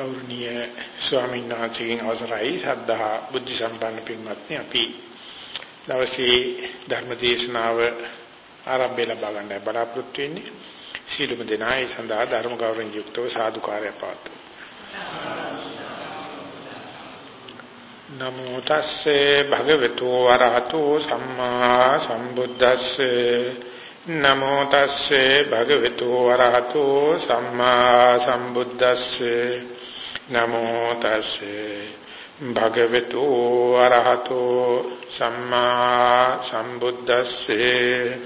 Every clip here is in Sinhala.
ගෞරවනීය ස්වාමීන් වහන්සේගෙන් අවසරයි. සද්ධා බුද්ධ සම්පන්න පින්වත්නි අපි දවසේ ධර්ම දේශනාව ආරම්භය ලබා ගන්න බලාපොරොත්තු වෙන්නේ සීලම දෙනායි සඳහා ධර්ම ගෞරවයෙන් යුක්තව සාදුකාරය පාතු නමෝ තස්සේ භගවතු වරහතෝ සම්මා සම්බුද්දස්සේ නමෝ තස්සේ භගවතු වරහතෝ සම්මා සම්බුද්දස්සේ. නමෝ තස්සේ භගවතු අරහතෝ සම්මා සම්බුද්දස්සේ.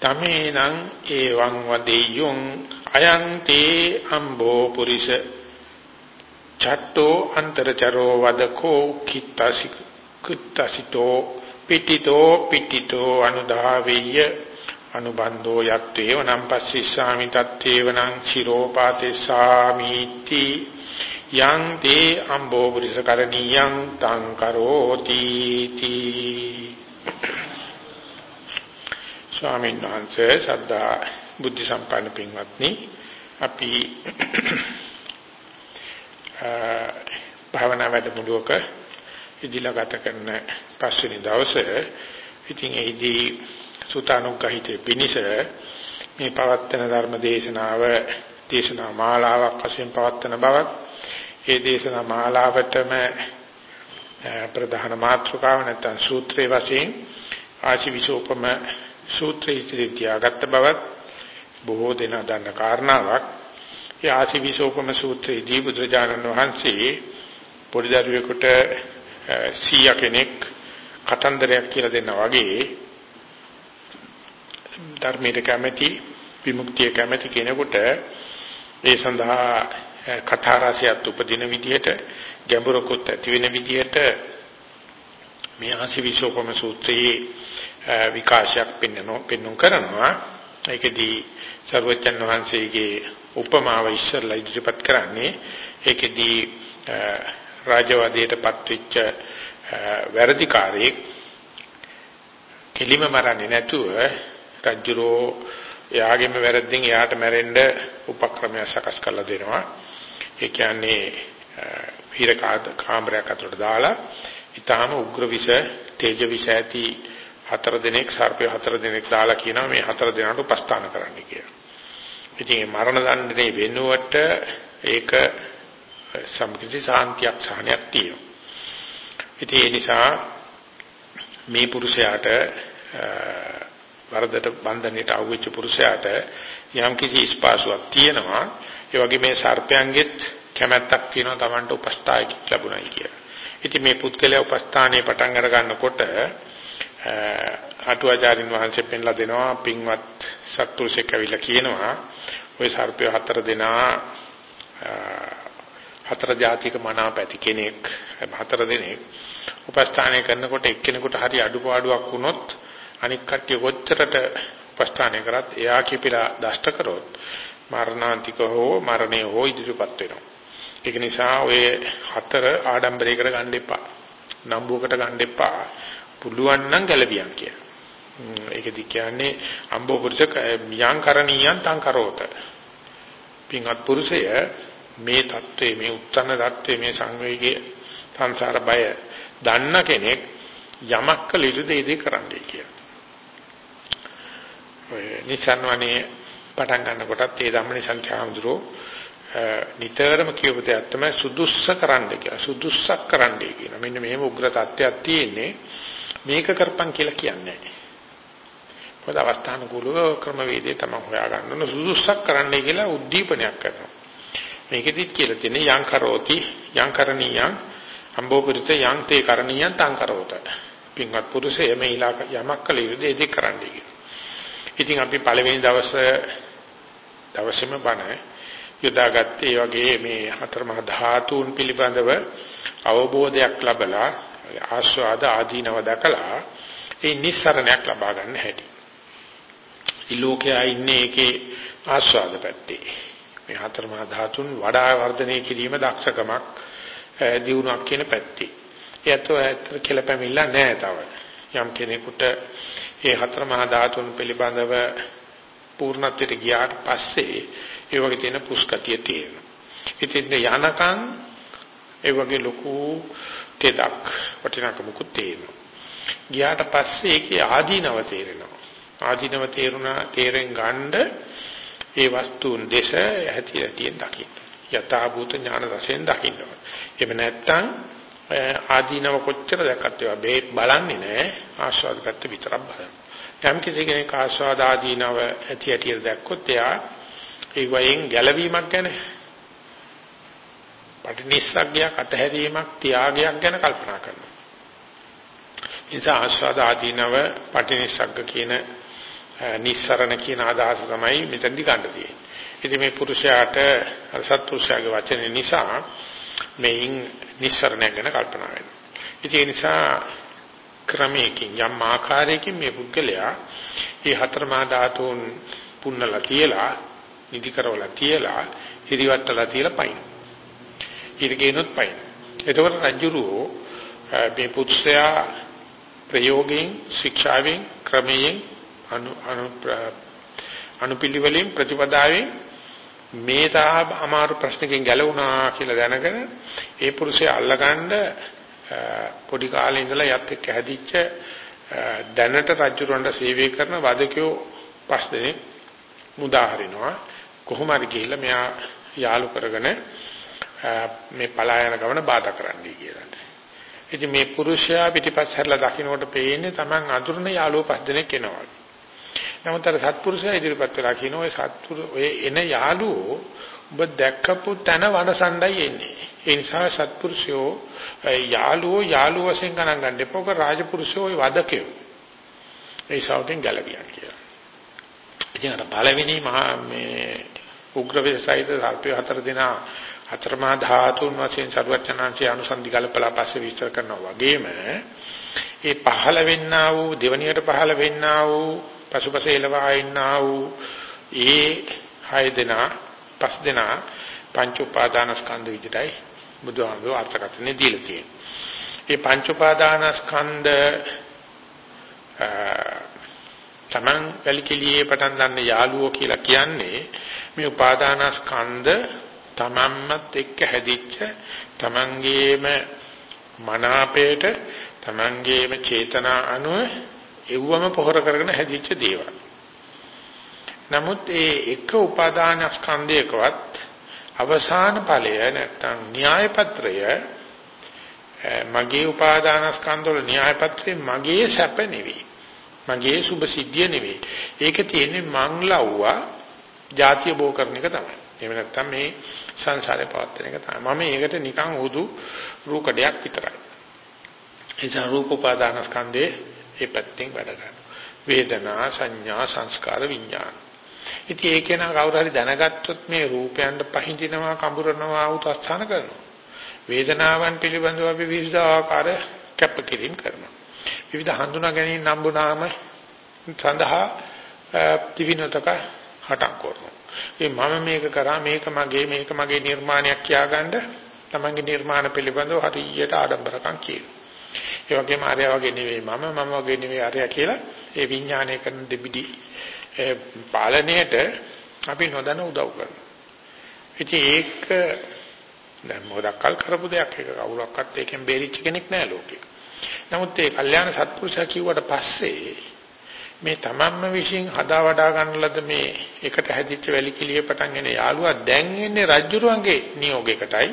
තමේනං එවං වදෙය්‍යං අයං තේ අම්බෝ පුරිස. චට්ටෝ අන්තරචරෝ වදකෝ කිත්තසික කුත්තසිතෝ පිටිතෝ පිටිතෝ අනුදාවෙය්‍ය අනුබන්ධෝ යත්තේව නම් පස්සිස්සාමි තත්තේව නම් චිරෝපාතේසාමිති යං තේ අම්බෝ පුරිස කරණීයං තං කරෝති තී. ස්වාමීන් වහන්සේ සද්ධා බුද්ධ සම්පන්න පින්වත්නි අපි භාවනා වැඩමුළුවක ඉදිලා ගත කරන පස්වෙනි දවසේ ඉතින් එහිදී සුතානුග්‍රහිතේ පිනිස මේ පවත්තන ධර්ම දේශනාව දේශනා මාලාවක් වශයෙන් පවත්තන බවක් ඒ දේශනා මාලාවටම ප්‍රධාන මාතෘකාව නැත්නම් සූත්‍රයේ වශයෙන් ආශිවිශෝපම සූත්‍රයේ ඉතිරියාගත් බවත් බොහෝ දෙනා දන්න කාරණාවක්. ඒ ආශිවිශෝපම සූත්‍රයේදී බුදුරජාණන් වහන්සේ පොඩි දරුවෙකුට සීයා කෙනෙක් කතන්දරයක් කියලා දෙන්නා වගේ ධර්මයට කැමැති විමුක්තිය කැමැති කෙනෙකුට ඒ සඳහා කතා රසයත් උපදින විදිහට ගැඹුරකුත් ඇති වෙන විදිහට මේ ආසිවිශෝපම සූත්‍රයේ විකාශයක් පෙන්වනෝ පෙන්වුම් කරනවා. ඒකෙදී සර්වචන් වහන්සේගේ උපමාව ඉස්සරලා ඉදිරිපත් කරන්නේ. ඒකෙදී රාජවාදීටපත් වෙච්ච වැරදිකාරයෙක් කෙලිම මරන්නේ නැතුව රජුරෝ එයාගෙම වැරද්දෙන් එයාට මැරෙන්න උපක්‍රමයක් සකස් කරලා දෙනවා. ඒ කියන්නේ හිර කාමරයක් අතරට දාලා ඊටාම උග්‍ර විෂ තේජ විෂ ඇති හතර දිනක් සර්පය හතර දිනක් දාලා කියනවා මේ හතර දිනකට උපස්ථාන කරන්න කියලා. ඉතින් මේ මරණ දඬුවමේ වෙනුවට ඒක සම්කිසි සාන්තියක් සහනයක් තියෙනවා. ඉතින් ඒ නිසා මේ පුරුෂයාට වරදට බන්ධනයට අවුච්ච පුරුෂයාට යම් කිසි ස්පාසුවක් තියෙනවා ඒ වගේ මේ සර්පයන්ගෙත් කැමැත්තක් තියෙනවා Tamanට උපස්ථායක ලැබුණයි කියලා. ඉතින් මේ පුත්කලයා උපස්ථානයේ පටන් අර ගන්නකොට අටුවාචාරින් වහන්සේ පෙන්ලා දෙනවා පින්වත් සත්පුරුෂෙක් ඇවිල්ලා කියනවා ওই සර්පය හතර දෙනා හතර ජාතික මනාපැති කෙනෙක් හතර දෙනෙක් උපස්ථානය කරනකොට එක්කෙනෙකුට හරි අඩුපාඩුවක් වුණොත් අනික් කට්ටිය කොච්චරට උපස්ථානය කරත් එයා කිපිලා දෂ්ට කරොත් මරණාන්තික හෝ මරණය හෝ ඉදිරිපත් වෙනවා. ඒක නිසා ඔය හතර ආඩම්බරයකට ගන්න එපා. නම්බුවකට ගන්න එපා. පුළුවන් නම් ගැලවියන් කිය. ඒකදි කියන්නේ අම්බෝ පුරුෂ යං කරණීයන් තං කරෝත. පින්වත් පුරුෂය මේ தત્ත්වයේ මේ උත්තර தત્ත්වයේ මේ සංවේගයේ සංසාර බය දන්න කෙනෙක් යමක් කළ යුතු දේ දේ කරන්නයි කියන්නේ. ඔය නිසන්වනේ පටන් ගන්නකොටත් ඒ ධම්මනි සංඛ්‍යාඳුරෝ නිතරම කියපු දෙයක් තමයි සුදුස්ස කරන්න කියලා. සුදුස්සක් කරන්න කියන. මෙන්න මෙහෙම උග්‍ර තත්ත්වයක් තියෙන්නේ. මේක කරපම් කියලා කියන්නේ නැහැ. මොකද අවස්ථානුකූලව ක්‍රමවේදය තමයි හොයාගන්න ඕන. සුදුස්සක් කරන්නයි කියලා උද්දීපනයක් කරනවා. මේකෙදිත් කියලා තියෙන්නේ යං කරෝති යං කරණීයං අම්බෝපුරිත යං තේ කරණීයං තං කරෝත. පින්වත් පුරුෂය මේ ඉලාක යමක් කළ යුතුද ඒක කරන්නයි කියලා. ඉතින් අපි පළවෙනි දවසේ දවසේම බණ යොදාගත්තේ ඒ වගේ මේ හතර මහා ධාතුන් පිළිබඳව අවබෝධයක් ලැබලා ආස්වාද ආදීනව දැකලා ඒ නිස්සරණයක් ලබා ගන්න හැටි. මේ ලෝකයේ ඉන්නේ ඒකේ ආස්වාද පැත්තේ. මේ හතර මහා ධාතුන් වඩා වර්ධනය කිරීම දක්ෂකමක් දියුණුවක් කියන පැත්තේ. ඒතෝ ඇත්තට කියලා පැමිණලා නැහැ තව. යම් කෙනෙකුට මේ හතර මහා ධාතුන් පිළිබඳව පූර්ණත්වයට ගියාට පස්සේ ඒ වගේ තියෙන පුස්කතිය තියෙනවා. ඉතින් යනකම් ඒ වගේ ලොකු තෙදක් වටිනාකමකුත් තියෙනවා. ගියාට පස්සේ ඒකේ ආදීනව තේරෙනවා. ආදීනව තේරුණා තේරෙන් ගන්න ඒ වස්තුන් දේශ ඇති ඇතියෙන් දකින්න. යථාභූත ඥාන රසෙන් දකින්න. එහෙම නැත්නම් ආදීනව කොච්චර දැක්කත් ඒවා බේත් බලන්නේ නැහැ ආස්වාද පැත්ත විතරක් බලනවා. යම් කිසි කෙනෙක් ආස්වාද ආදීනව ඇති ඇතිය දැක්කොත් එයා ඒ වයින් ගැලවීමක් ගැන පටිනිස්සග්ගයක් අතහැරීමක් ත්‍යාගයක් ගැන කල්පනා කරනවා. නිසා ආස්වාද ආදීනව පටිනිස්සග්ග කියන නිස්සරණ කියන අදහස තමයි මෙතනදි ගන්න තියෙන්නේ. ඉතින් මේ පුරුෂයාට සත්පුරුෂයාගේ වචනේ නිසා මේන් නිස්සරණය ගැන කල්පනා වෙනවා. ඉතින් ඒ නිසා ක්‍රමයකින් යම් ආකාරයකින් මේ පුද්ගලයා මේ හතර මා ධාතුන් පුන්නලා තියලා නිදි කරවලා තියලා හිරිවට්ටලා තියලා පයින්. ඉරගෙනොත් පයින්. එතකොට රජුරෝ මේ පුත්‍රයා ප්‍රයෝගයෙන් ශික්ෂාවෙන් ක්‍රමයෙන් අනු අනුපිළිවෙලින් ප්‍රතිපදාවෙන් මේ තා අමාරු ප්‍රශ්නකින් ගැලවුණා කියලා දැනගෙන ඒ පුරුෂයා අල්ලගන්න පොඩි කාලේ ඉඳලා යත් එක්ක හැදිච්ච දැනට රජුරවන්ට සේවය කරන වදකයෝ පස් දෙනෙක් මුදා හරිනවා කොහොම හරි ගිහිල්ලා මෙයා යාළු කරගෙන මේ පලා යන ගමන බාධා කරන්නයි කියලා. ඉතින් මේ පුරුෂයා පිටිපස්ස හැරලා දකින්නකොට පේන්නේ Taman අඳුරන යාළුවෝ පස් දෙනෙක් එනවා. නමුත් අර සත්පුරුෂයා ඉදිරිපත් වෙලා කියන ඔය සත්පුරු ඔය එන යාළුවෝ ඔබ දැක්කපු තැන වනසණ්ඩයි එන්නේ. ඒ නිසා සත්පුරුෂයෝ යාළුවෝ යාළුව වශයෙන් ගණන් ගන්න එපා. ඔක රාජපුරුෂයෝ ඔය වදකයෝ. ඒ සෞතෙන් ගැලවියන් කියලා. ඉතින් අර පළවෙනි මහා මේ උග්‍ර වේසයිද සල්පය හතර දෙනා හතරමා ධාතුන් වශයෙන් සරුවචනාංශය අනුසන්දි කල්පලා පස්සේ විස්තර කරනවා වගේම ඒ පහළ වෙන්නා වූ දෙවණියට පහළ වෙන්නා වූ පසුපස එළවා ඉන්නා වූ ඒ හය දෙනා පස් දෙනා පංච උපාදානස්කන්ධ විදිහටයි බුදුහාමුදුරුවෝ අර්ථකථනය දීලා තියෙන්නේ. මේ පංච උපාදානස්කන්ධ තමන් වැලිකෙලියේ පටන් ගන්න යාළුවෝ කියලා කියන්නේ මේ උපාදානස්කන්ධ තමන්මත් එක්ක හැදිච්ච තමන්ගේම මනාපයට තමන්ගේම චේතනා අනුව එව්වම පොහොර කරගෙන හැදිච්ච දේවල්. නමුත් ඒ එක උපාදාන ස්කන්ධයකවත් අවසාන ඵලය නැත්තම් න්‍යාය පත්‍රය මගේ උපාදාන ස්කන්ධවල න්‍යාය පත්‍රය මගේ සැප නෙවෙයි. මගේ සුභ සිද්ධිය නෙවෙයි. ඒක තියෙන්නේ මං ලව්වා ಜಾතිය බෝ කරන එක තමයි. එහෙම නැත්තම් මේ සංසාරේ පවත්වන එක තමයි. මම ඒකට නිකන් උදු රූකඩයක් විතරයි. එනිසා රූප උපාදාන ස්කන්ධේ ඒ පැත්තෙන් වැඩ කරනවා. වේදනා සංඥා සංස්කාර විඥාන. ඉතින් ඒක නා කවුරු හරි දැනගත්තොත් මේ රූපයන්ට පහඳිනවා කඹරනවා උත්සාහන කරනවා. වේදනාවන් පිළිබඳව අපි විවිධ ආකාර කැපකිරීම කරනවා. විවිධ හඳුනා ගැනීම නම්බුනාම සඳහා ත්‍රිවිධතක හටක් කරනවා. ඒ මම මේක කරා මේක මගේ මේක මගේ නිර්මාණයක් කියාගන්න තමන්ගේ නිර්මාණ පිළිබඳව හරියට ආඩම්බරකම් කියනවා. ඒ වගේම ආර්ය වගේ නෙවෙයි මම මම වගේ නෙවෙයි ආර්ය කියලා ඒ විඥානය කරන දෙබිඩි පාලනයට අපි නොදැන උදව් කරනවා. ඉතින් ඒක දැන් මොඩක්කල් කරපු දෙයක් ඒක කවුරක්වත් ඒකෙන් බේරිච්ච කෙනෙක් නෑ ලෝකේ. නමුත් ඒ කල්යාණ සත්පුරුෂයා කිව්වට පස්සේ මේ තමන්ම විශ්ින් හදා වඩා ගන්න ලද මේ එකට හැදිච්ච වැලි කිලිය පටන් එන යාළුවා දැන් එන්නේ රජුරුවන්ගේ නියෝගයකටයි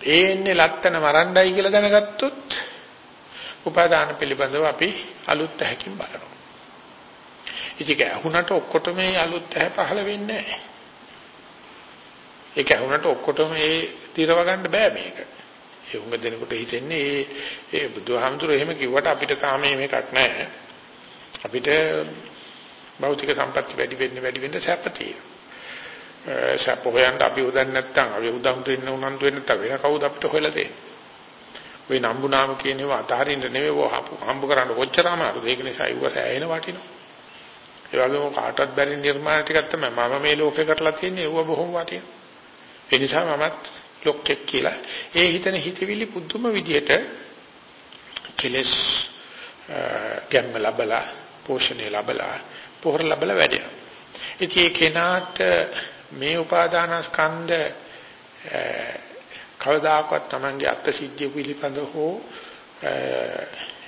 ඒ එන්නේ ලත්තන මරණ්ඩයි කියලා දැනගත්තොත් උපාදාන පිළිබඳව අපි අලුත් ඇහැකින් බලනවා. ඉතින් ඇහුණට ඔක්කොටම මේ අලුත් ඇහැ පහළ වෙන්නේ නැහැ. ඒක ඇහුණට ඔක්කොටම ඒ තිරව ගන්න බෑ මේක. ඒ උඟ දෙනකොට හිතෙන්නේ ඒ ඒ බුදුහාමුදුරුවෝ එහෙම කිව්වට අපිට තාම මේකක් නැහැ. අපිට භෞතික සම්පatti වැඩි වෙන්න වැඩි වෙන්න සැප තියෙනවා. සැප හොයන්න අපි උදන් නැත්තම් අපි උදම් දෙන්න උනන්දු වෙන්න නැත්තම් වෙන කවුද අපිට හොයලා දෙන්නේ? ඔය නම්බුනාම කියන ඒවා අතහරින්න නෙවෙයි ඔය හම්බ කරන්න කොච්චර අමාරුද? ඒක නිසා ඒව සෑහෙන වටිනවා. ඒ වගේම කාටවත් බැරි නිර්මාණ ටිකක් තමයි මම මේ ලෝකේ කරලා තියෙන්නේ ඒව බොහොම වටිනවා. ඒ නිසා මමත් ලොක්ෙක් කියලා ඒ හිතන හිතවිලි පුදුම විදියට කෙලස් ගැම්ම ලැබලා පෝෂණය ලැබලා පොහොර ලැබලා වැඩෙනවා. ඉතින් ඒ කෙනාට මේ උපාදානස්කන්ධ කවදාකවත් Tamange අත්ත සිද්ධිය පිළිබඳව හෝ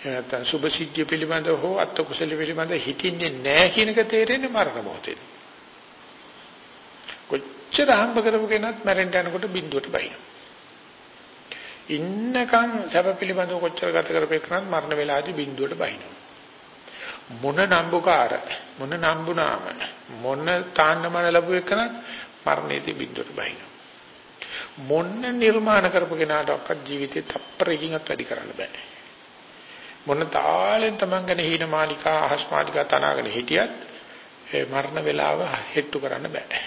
නැත්නම් සුභ සිද්ධිය පිළිබඳව හෝ අත්ත කුසල පිළිබඳව හිතින්නේ නැහැ කියන එක තේරෙන්නේ මරණ මොහොතේ. කොච්චර හම්බ කරපු කෙනත් මැරෙන්න යනකොට බිඳුවට බයින. ඉන්නකම් සැප පිළිබඳව කොච්චර ගත කරපේකනත් මරණ වෙලාවේදී බිඳුවට බයිනවා. මොන නම්බුකාර මොන නම්බුනාම මොන තාන්නමන ලැබුව එකනත් මරණයේදී බිඳුවට බහිනවා. මොන නිර්මාණ කරපු කෙනාටවත් ජීවිතේ තප්පරකින්වත් වැඩි කරන්න බෑ. මොන තාලෙන් Taman ගැන හීන මාලිකා අහස් මාලිකා තනාගෙන හිටියත් ඒ මරණ වේලාව හෙට්ටු කරන්න බෑ.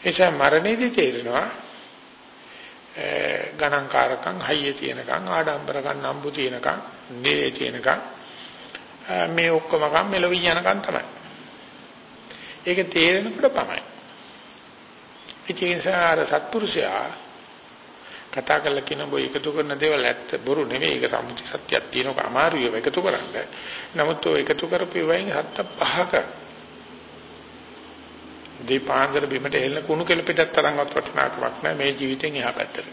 එනිසා මරණයේදී තේරෙනවා ගණන්කාරකම් හයිය තියෙනකම් ආඩම්බරකම් නම්බු තියෙනකම් නේ තියෙනකම් මේ ඔක්කොම කම් මෙලොවි යනකම් තමයි. ඒක තේරෙනකොට පමණයි. ඒ නිසා අර සත්පුරුෂයා කතා කරලා කියන බෝ එකතු කරන දේවල් ඇත්ත බොරු නෙමෙයි ඒක සම්මුති සත්‍යයක් තියෙනක අමාරුයි එකතු කරන්න. නමුත් ඔය එකතු කරපු වයින් හත්ත පහක දීපාංගර බිමට එල්ල කුණු කෙල පිටත් තරම්වත් වටිනාකමක් නැහැ මේ ජීවිතෙන් එහා පැත්තට.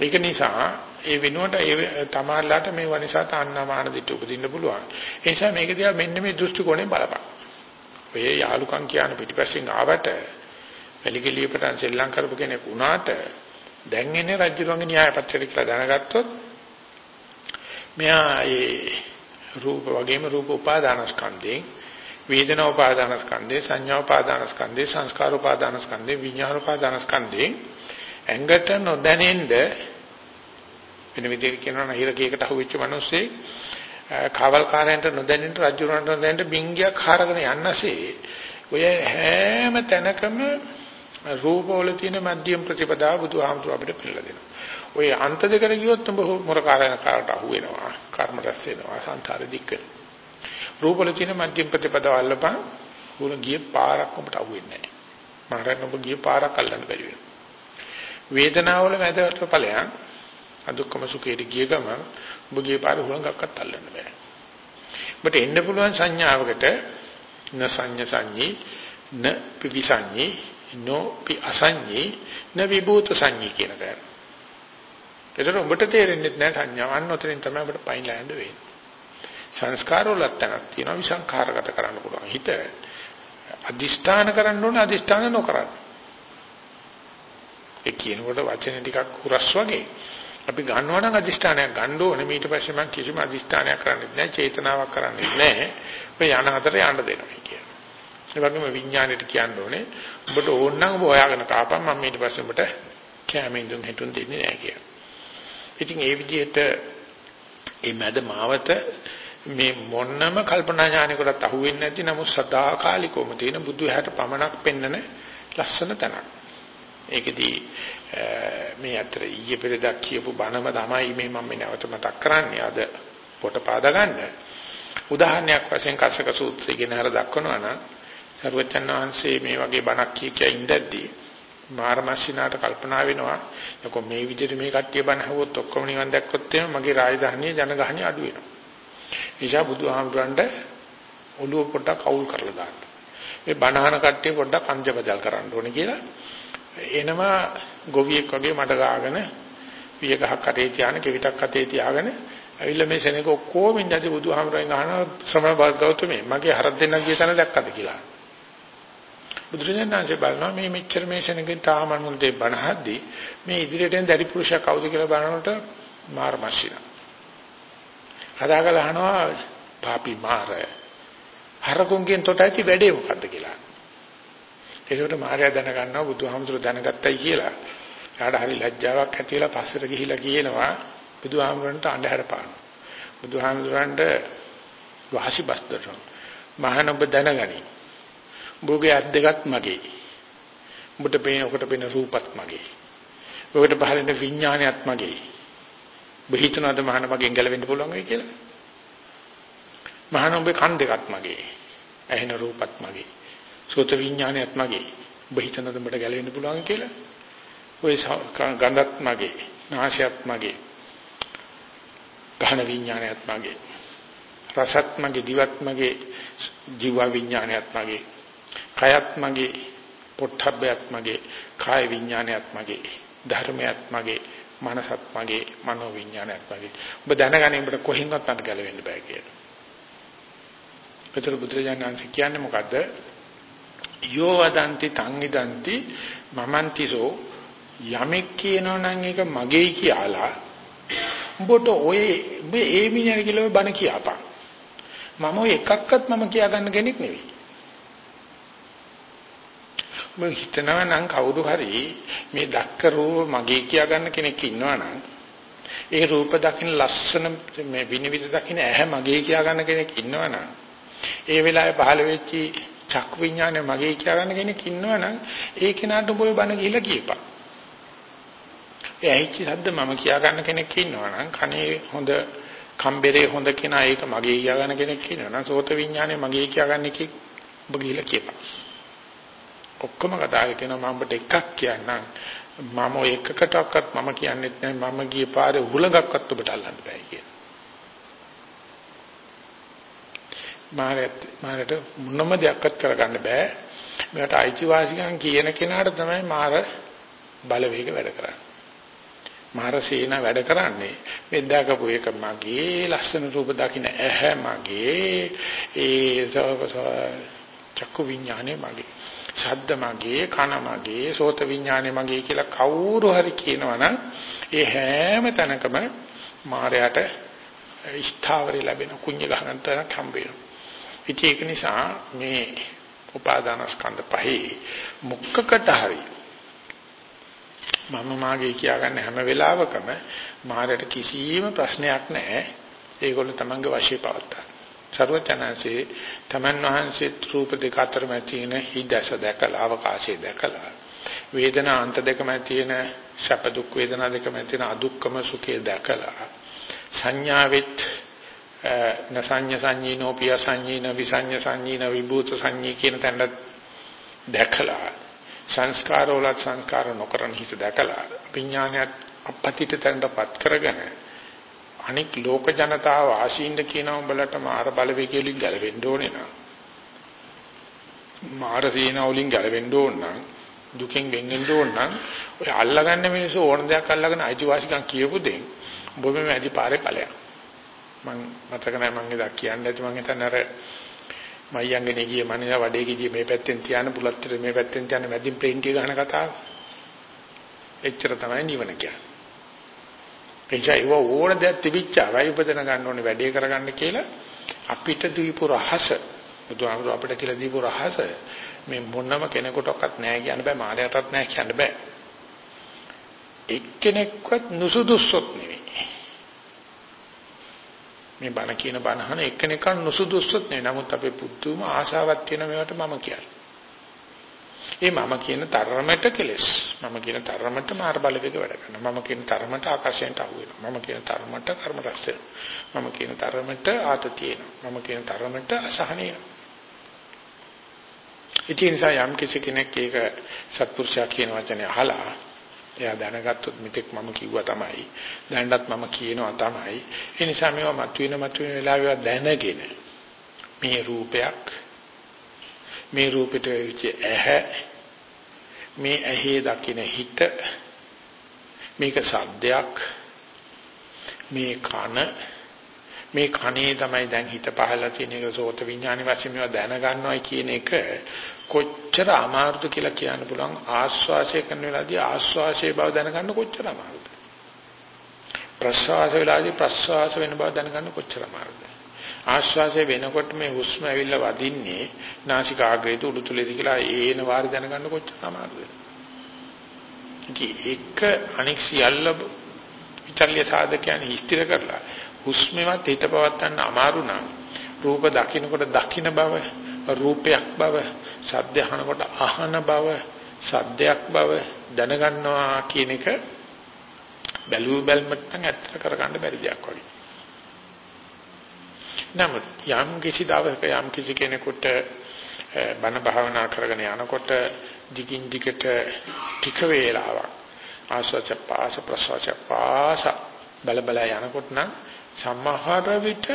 ඒක නිසා ඒ වෙනුවට ඒ තමාලාට මේ වනිසා තාන්නාමාන දිට උපදින්න පුළුවන්. ඒ නිසා මේක දිහා මෙන්න මේ දෘෂ්ටි කෝණයෙන් බලපන්. ඔය යාලුකම් කියන පිටිපස්සෙන් ආවට වැලිගලියපටන් සෙල්ලම් කරපු කෙනෙක් වුණාට දැන් එන්නේ රජුරුවන්ගේ න්‍යාය පත්‍රය කියලා දැනගත්තොත් මෙයා ඒ රූප වගේම රූප උපාදානස්කන්ධයෙන් වේදනා උපාදානස්කන්ධේ සංඥා උපාදානස්කන්ධේ සංස්කාර උපාදානස්කන්ධේ විඥාන උපාදානස්කන්ධේ ඇඟට නොදැනෙන්න වෙන විදිහට කියනවා නම් හිරකයකට අහුවෙච්ච මිනිස්සේ කාවල්කාරයන්ට නොදැනෙන්න රජුරන්ට නොදැනෙන්න බින්ගයක් හරගෙන යන්නසේ ඔය හැම තැනකම රූපවල තියෙන මධ්‍යම ප්‍රතිපදාව බුදුහාමුදුර අපිට පිළිලා දෙනවා. ඔය අන්ත දෙකට ගියොත් උඹ මොරකාරයන කාට අහු වෙනවා. කර්ම රැස් වෙනවා. සංසාර දික්ක. රූපවල තියෙන මධ්‍යම ප්‍රතිපදාව අල්ලපන් උන ගිය පාරක් ඔබට අහු වෙන්නේ නැහැ. මහරණ ඔබ ගිය පාරක් අල්ලන්න බැරි වෙනවා. වේදනාවල මැදට ඵලයන් අදුක්කම සුඛයට ගිය ගමන් ඔබගේ පාර හුලඟක්වත් අල්ලන්න බෑ. ඔබට එන්න පුළුවන් සංඥාවකට න සංඤ සංඤී න පිවිසංඤී නෝ පි අසංඤී න විභූත සංඤී කියන දේ. ඒතර ඔබට තේරෙන්නේ නැහැ සංඥාව. අන්න ඔතනින් තමයි ඔබට පයින්ලා යන්න වෙන්නේ. සංස්කාර වල තනක් තියෙනවා විසංඛාරගත කරන්න පුළුවන්. හිත අදිෂ්ඨාන කරන්න ඕන අදිෂ්ඨාන නොකරන්න. ඒ කියනකොට වචන ටිකක් හුරස් වගේ. අපි ගන්නවා නම් අදිෂ්ඨානයක් ගන්න ඕනේ ඊට පස්සේ මම කිසිම අදිෂ්ඨානයක් කරන්නේ නැහැ චේතනාවක් කරන්නේ නැහැ ඔය යන අතර යන්න දෙනවා කියන. ඒ වගේම විඥාණයට කියන්න ඕනේ ඔබට ඕන නම් ඔබ හොයාගෙන කාපම් මම ඊට පස්සේ ඔබට කැමෙන් දුන් හිටුන් දෙන්නේ නැහැ කියන. ඉතින් ඒ විදිහට මේ මැද මාවත මේ මොන්නම කල්පනා ඥානයකටත් අහුවෙන්නේ නැති නමුත් සදාකාලිකවම තියෙන බුදු හැට පමණක් පෙන්නන ලස්සන තැනක්. ඒකෙදී Eh, මේ අතර ඊයේ පෙරදා කියපු බණම තමයි මේ මම නැවත මතක් කරන්නේ අද පොට පාදා ගන්න. උදාහරණයක් වශයෙන් කසක සූත්‍රය ගැන හර දක්වනවා නම් සර්වචන් වහන්සේ මේ වගේ බණක් කිය කිය ඉඳද්දී මාර්මස්සිනාට කල්පනා වෙනවා යකෝ මේ විදිහට මේ කට්ටිය බණ අහුවොත් ඔක්කොම නිවන් දැක්කොත් එහෙම මගේ රාජධානිය ජනගහණය අඩු වෙනවා. නිසා බුදුහාමුදුරන්ට ඔළුව පොඩ්ඩක් අවුල් කරලා දාන්න. මේ බණහන කට්ටිය පොඩ්ඩක් අංජබදල් කරන්න ඕනේ කියලා එනවා ගොවියෙක් වගේ මඩ ගාගෙන පිය ගහක් අතේ තියාගෙන කෙවිතක් අතේ තියාගෙන ඇවිල්ලා මේ සෙනඟ ඔක්කොම ඉඳි බුදුහාමරෙන් අහනවා ශ්‍රමණ භාගවතුමේ මගේ හරක් දෙන්නක් ගිය තැන දැක්කද කියලා. බුදුරජාණන්සේ බලනවා මේ මෙච්චර මේ සෙනඟෙන් තාමනුල් දෙය බණහද්දී මේ ඉදිරියට එන දැරි පුරුෂයා කවුද කියලා බලනකොට මාර මස්සිනා. කදාගල අහනවා පාපි මාරය. හරකුන්ගෙන් තොට ඇති වැඩේ මොකද්ද කියලා. ඒකට මාර්යා දැනගන්නවා බුදුහාමුදුරුවෝ දැනගත්තයි කියලා. එයාට හරි ලැජ්ජාවක් ඇති වෙලා පස්සට ගිහිලා කියනවා බුදුහාමුදුරන්ට අඳුර පානවා. බුදුහාමුදුරන්ට වාසි බස්තරන. මහාන ඔබ දැනගනි. ඔබගේ අත් දෙකත් මගේ. ඔබට පේන ඔකට පේන රූපත් මගේ. ඔබට පහළෙන විඥානයත් මගේ. ඔබ හිතනවාද මහාන මගෙන් ගැලවෙන්න පුළුවන් වෙයි කියලා? මහාන ඔබේ කන් දෙකත් මගේ. ඇහෙන රූපත් මගේ. සෝත විඥානයත් මගේ. ඔබ හිතනද මට ගැලවෙන්න පුළුවන් කියලා? ඔය ගඳත් මගේ, නාසයත් මගේ. ගහන විඥානයත් මගේ. රසත් මගේ දිවත් මගේ ජීව විඥානයත් මගේ කයත් මගේ පොට්ටබ්බයත් මගේ කාය විඥානයත් මගේ ධර්මයත් මගේ මනසත් මගේ මනෝ විඥානයත් මගේ ඔබ දැනගන්නේ ඔබට කොහෙන්වත් අන්න ගැලවෙන්න බෑ කියලා. ඒතර බුදුරජාණන් වහන්සේ කියන්නේ මොකද්ද? යෝ වදන්ති තං ඉදන්ති මමන්තිසෝ යමෙක් කියනවා නම් ඒක මගේ කියලා. උඹට ඔය උඹ ඒ මිනිහා කියලා බණ කියපන්. මම ඔය එකක්වත් මම කියාගන්න කෙනෙක් නෙවෙයි. මම හිතනවා නම් කවුරු හරි මේ දක්ක රූප මගේ කියාගන්න කෙනෙක් ඉන්නවා නම් ඒ රූප දකින්න ලස්සන මේ විනිවිද දකින්න ඇහැ මගේ කියාගන්න කෙනෙක් ඉන්නවා නම් ඒ වෙලාවේ පහළ වෙච්චි චක් විඥානය මගේ කියාගන්න කෙනෙක් ඉන්නවා නම් ඒ කෙනාට ඔබ බණ ගිහිල්ලා කියපන්. ඒ ඇහිච්ච ශබ්ද මම කියා ගන්න කෙනෙක් ඉන්නවා නම් කනේ හොඳ කම්බරේ හොඳ කෙනා ඒක මගේ කියා ගන්න කෙනෙක් ඉන්නවා නම් සෝත විඥානේ මගේ කියා ගන්න එකෙක් ඔබ ගිහිල්ලා කියපන්. ඔක්කොම කතාවේ කියනවා මම ඔබට එකක් කියන්නම් මම ඔය එකකටවත් මම කියන්නෙත් නැහැ මම ගිය පාරේ උහුලඟක්වත් ඔබට අල්ලන්න බෑ කියලා. මාරට මාරට මොනම දෙයක්වත් කරගන්න බෑ. මේකට අයිතිවාසිකම් කියන කෙනාට තමයි මාර බලවේග වැඩ කරන්නේ. මහරසේන වැඩ කරන්නේ. මේ දැකපු එක මගේ ලස්සන රූප දකින්න ඇහැ මගේ ඒ චක්කු විඥානේ මගේ. ශබ්ද මගේ කන මගේ සෝත විඥානේ මගේ කියලා කවුරු හරි කියනවනම් ඒ හැම තැනකම මායයට ස්ථාවරය ලැබෙන කුඤ්ඤ ගහන තරක් හම්බ වෙනවා. ඒක නිසා මේ උපාදානස්කන්ධ පහේ මුක්කකට හරියි මම මාගේ කියා ගන්න හැම වෙලාවකම මාරයට කිසිම ප්‍රශ්නයක් නැහැ. ඒගොල්ලෝ තමන්ගේ වශයේ පවත්තා. සර්වචනanse තමන් වහන්සේ රූප දෙක අතරම තියෙන හිදැස දැකලා අවකාශය දැකලා වේදනා අන්ත දෙකම තියෙන සැප දුක් වේදනා දෙකම තියෙන අදුක්කම සුඛය දැකලා සංඥාවෙත් නසඤ්ඤ සංඤීනෝ පිය සංඤීන විසඤ්ඤ සංඤීන විභූත සංඤී කියන තැනට දැකලා සංස්කාර වලත් සංස්කාර නොකරන හිත දැකලා විඥානයත් අපපතිත තැනටපත් කරගෙන අනික් ලෝක ජනතාව ආශීන්ද කියනවා උඹලට මාර බලවේගය වලින් ගැලවෙන්න ඕනේ නම් මාර සීන වලින් ගැලවෙන්න ඕන නම් දුකෙන් වෙන්වෙන්න ඕන නම් ඔය අල්ලගන්න මිනිස්සු ඕන දෙයක් අල්ලගෙන අයිතිවාසිකම් කියපු දෙයින් ඔබ මේ වැඩි පාරේ ඵලයක්. මම මතක නැහැ මම එදා කියන්නේ නැති මම හිතන්නේ අර මයංගනේ ගිය මනියා වඩේ ගියේ මේ පැත්තෙන් තියාන පුලත්තර මේ පැත්තෙන් තියාන මැදින් ප්ලේන්ටි ගහන කතාව. එච්චර තමයි නිවන කියන්නේ. එනිසා ඒව ඕන දෙයක් තිබිච්චාවයි උපදන ගන්න ඕනේ වැඩේ කරගන්න කියලා අපිට දීපු රහස බුදුහාමුදුර අපිට කියලා දීපු රහස මේ මොනම කෙනෙකුටවත් නැහැ කියන්න බෑ මායයටත් නැහැ කියන්න බෑ. එක්කෙනෙක්වත් නුසුදුස්සොත් නෙවෙයි. මේ බණ කියන බණ අහන එක්කෙනෙක් නුසුදුස්සොත් නේ. නමුත් අපේ පුදුම ආශාවක් තියෙන මේවට මම කියන්නේ. ඒ මම කියන තරමට කෙලස්. මම කියන තරමට මාර බලවේග වැඩ කරනවා. මම කියන තරමට ආකර්ෂණයට අහු වෙනවා. මම කියන තරමට කර්ම රැස් වෙනවා. මම කියන තරමට ආතතිය එනවා. මම කියන තරමට අසහනය එනවා. ඉතින් නිසා යම් කිසි කෙනෙක් ඒක සත්පුරුෂයා කියන වචනේ අහලා එයා දැනගත්තොත් මෙතෙක් මම කිව්වා තමයි. දැනටත් මම කියනවා තමයි. ඒ නිසා මේවා මතුවෙන මතුවෙන වෙලාවෙ දැනගෙන මේ රූපයක් මේ රූපෙට ඇහැ මේ ඇහි දකින හිත මේක සද්දයක් මේ කන මේ කනේ තමයි දැන් හිත පහළලා තියෙන එක සෝත විඥානි වශයෙන් මේවා දැනගන්නවයි කියන එක කොච්චර අමාරුද කියලා කියන්න පුළුවන්. ආස්වාසය කරන වෙලාවදී ආස්වාසයේ බව දැනගන්න කොච්චර අමාරුද? ප්‍රස්වාස වෙලාවදී ප්‍රස්වාස වෙන බව දැනගන්න කොච්චර අමාරුද? ආශ්වාසය වෙනකොට මේ හුස්ම ඇවිල්ලා වදින්නේ නාසිකාග්‍රේට උඩුතුලේද කියලා ඒන වාරි දැනගන්න කොච්චර අමාරුද? ඒක අනික් සියල්ල විචල්්‍ය සාධකයන් හිස්තිර කරලා හුස්මෙවත් හිත පවත්තන්න අමාරු නම් රූප දකින්නකොට දකින්න බව රූපයක් බව සද්ද අහනකොට අහන බව සද්දයක් බව දැනගන්නවා කියන එක බැලුව බැලමට නම් ඇත්තට කරගන්න බැරි දෙයක් වගේ. නමුත් යම් කිසි දවසක යම් කිසි කෙනෙකුට බණ භාවනා කරගෙන යනකොට දිගින් දිගට ටික වේලාවක් ආස්වාච පාස ප්‍රසවාච පාස බල බල යනකොට නම් සමහර විට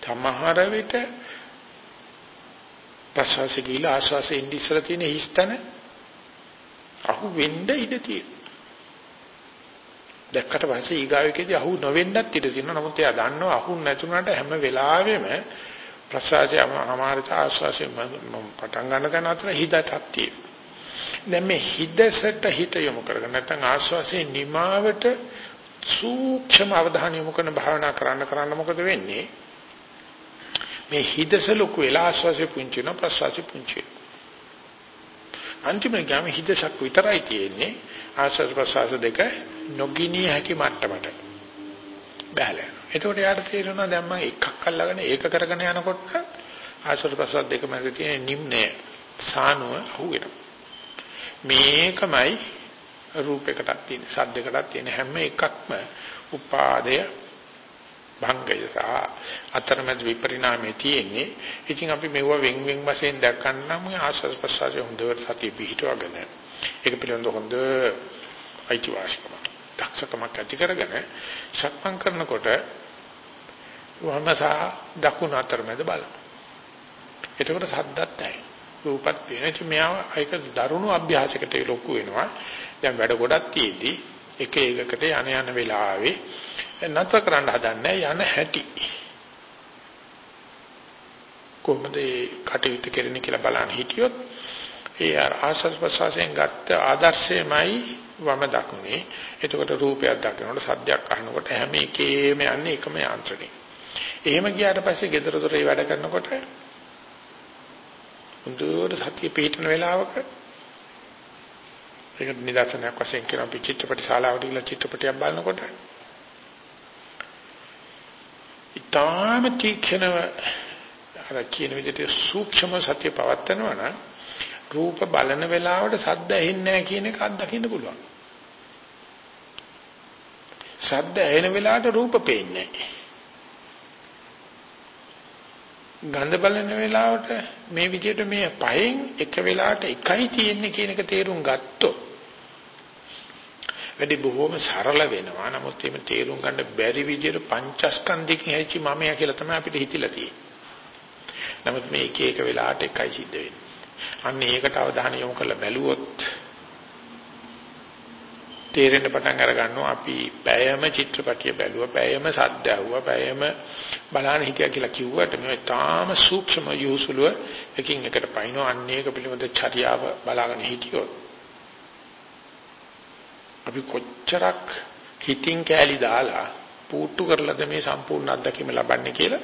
තමහර විට ප්‍රසවාසය ගිහිලා ආශ්වාසය ඉඳි ඉස්සර තියෙන හිස්තන අහු වෙන්න ඉඩ තියෙනවා. දැක්කට පස්සේ ඊගාවෙකදී අහු නොවෙන්නත් ඉඩ තියෙනවා. නමුත් එයා දන්නවා අහු නැතුණාට හැම වෙලාවෙම ප්‍රසවාසය අමාරුත ආශ්වාසය පටන් ගන්න තැන අතර හිතටක් තියෙනවා. දැන් මේ හිදසට හිත යොමු කරගෙන නැත්නම් ආශ්වාසයේ නිමාවට සූක්ෂම අවධානය යොමු කරන භාවනා කරන්න කරන්න මොකද වෙන්නේ? මේ හිදස ලොකු වෙලා ආශ්වාසය පුංචි වෙනවා ප්‍රශ්වාසය පුංචි වෙනවා. අන්තිමට ගාම හිදසක් විතරයි තියෙන්නේ ආශ්වාස ප්‍රශ්වාස දෙක නොගිනිය හැකි මට්ටමට. බැලලා. එතකොට යාට තේරෙනවා දැන් මම එකක් අල්ලගෙන ඒක කරගෙන යනකොට ආශ්වාස ප්‍රශ්වාස දෙක මැද තියෙන නිම්නය සානුව අහුවෙනවා. මේකමයි රූපයකටත් තියෙන සද්දයකටත් තියෙන හැම එකක්ම උපාදය භංගය සහ අතරමැද විපරිණාමයේ තියෙන්නේ. ඉතින් අපි මෙව වෙන් වෙන් වශයෙන් දැක්කන්නම් මේ ආස්වාද ප්‍රසආසය හොඳට සතිය පිහිටවගෙන ඒක පිළිබඳ හොඳ අයිතිවාසිකම දක්ෂකමක් ඇති කරගෙන සක්මන් කරනකොට වම සහ දකුණු අතරමැද බලන්න. එතකොට සද්දත් නැහැ. රූපත් පේන. ඉතින් මෙයා ඒක දරුණු අභ්‍යාසයකට ලොකු වෙනවා. දැන් වැඩ ගොඩක් තියෙද්දි එක එකකට යන යන වෙලාවේ නතර කරන්න හදන්නේ යන හැටි. කොහොමද ඒ කටයුතු කරන්නේ කියලා බලන්න හිටියොත් ඒ ආශස් ප්‍රසවාසයෙන් ගත්ත ආදර්ශයමයි වම දකුණේ. එතකොට රූපයක් දකිනකොට සද්දයක් අහනකොට හැම එකේම යන්නේ එකම යාන්ත්‍රණය. එහෙම ගියාට පස්සේ gedara dore වැඩ කරනකොට හොඳට සතිය පිහිටන වෙලාවක ඒක නිදර්ශනයක් වශයෙන් කියන අපි චිත්‍රපට ශාලාවට ගිහලා චිත්‍රපටයක් බලනකොට ඊටාම තීක්ෂණව අර කියන විදිහට සූක්ෂම සත්‍ය පවත්නවා නම් රූප බලන වෙලාවට සද්ද ඇහෙන්නේ නැහැ කියන එක අත්දකින්න පුළුවන්. සද්ද ඇහෙන වෙලාවට රූප පේන්නේ නැහැ. ගඳ බලන වෙලාවට මේ විදිහට මේ පහෙන් එක වෙලාවට එකයි තියෙන්නේ කියන එක තේරුම් ගත්තොත් වැඩි බොහොම සරල වෙනවා. නමුත් එහෙම තේරුම් ගන්න බැරි විදිහට පංචස්කන්ධකින් හැදිච්ච මමයා කියලා තමයි අපිට හිතිලා තියෙන්නේ. නමුත් මේ එක එක වෙලාවට එකයි සිද්ධ වෙන්නේ. අන්න ඒකට අවධානය යොමු කරලා බැලුවොත් තේරෙන්න පටන් අර ගන්නවා අපි පැයම චිත්‍රපටිය බැලුවා පැයම සද්ද ඇහුවා පැයම බලන්න හිටියා කියලා කිව්වට මේ තාම සූක්ෂම යොසුලුව එකින් එකට පයින්නවා අන්න ඒක පිළිබඳ චර්යාව බලාගෙන හිටියොත් අපි කොච්චරක් හිතින් කෑලි දාලා පුට්ටු කරලාද මේ සම්පූර්ණ අත්දැකීම ලබන්නේ කියලා?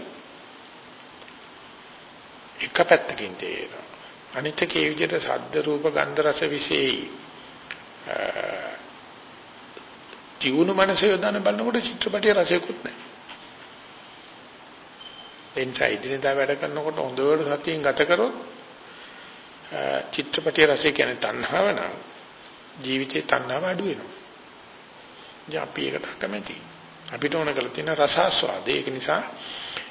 එක පැත්තකින් තේරෙනවා. අනිත් එකේ විදිහට ශබ්ද රූප ගන්ධ රස විශේෂයි. ජීවුණු මනස යොදන බලනකොට චිත්‍රපටයේ රසයකුත් නැහැ. එනිසා ඉදිරියදා වැඩ කරනකොට හොඳට සතියෙන් ගත කරොත් චිත්‍රපටයේ රසය කියන්නේ තණ්හාව නම් ජීවිතේ තණ්හාව අඩු වෙනවා. ඉතින් අපි ඒකට කැමති. අපිට ඕන කරලා තියෙන රසාස්වාදය. ඒක නිසා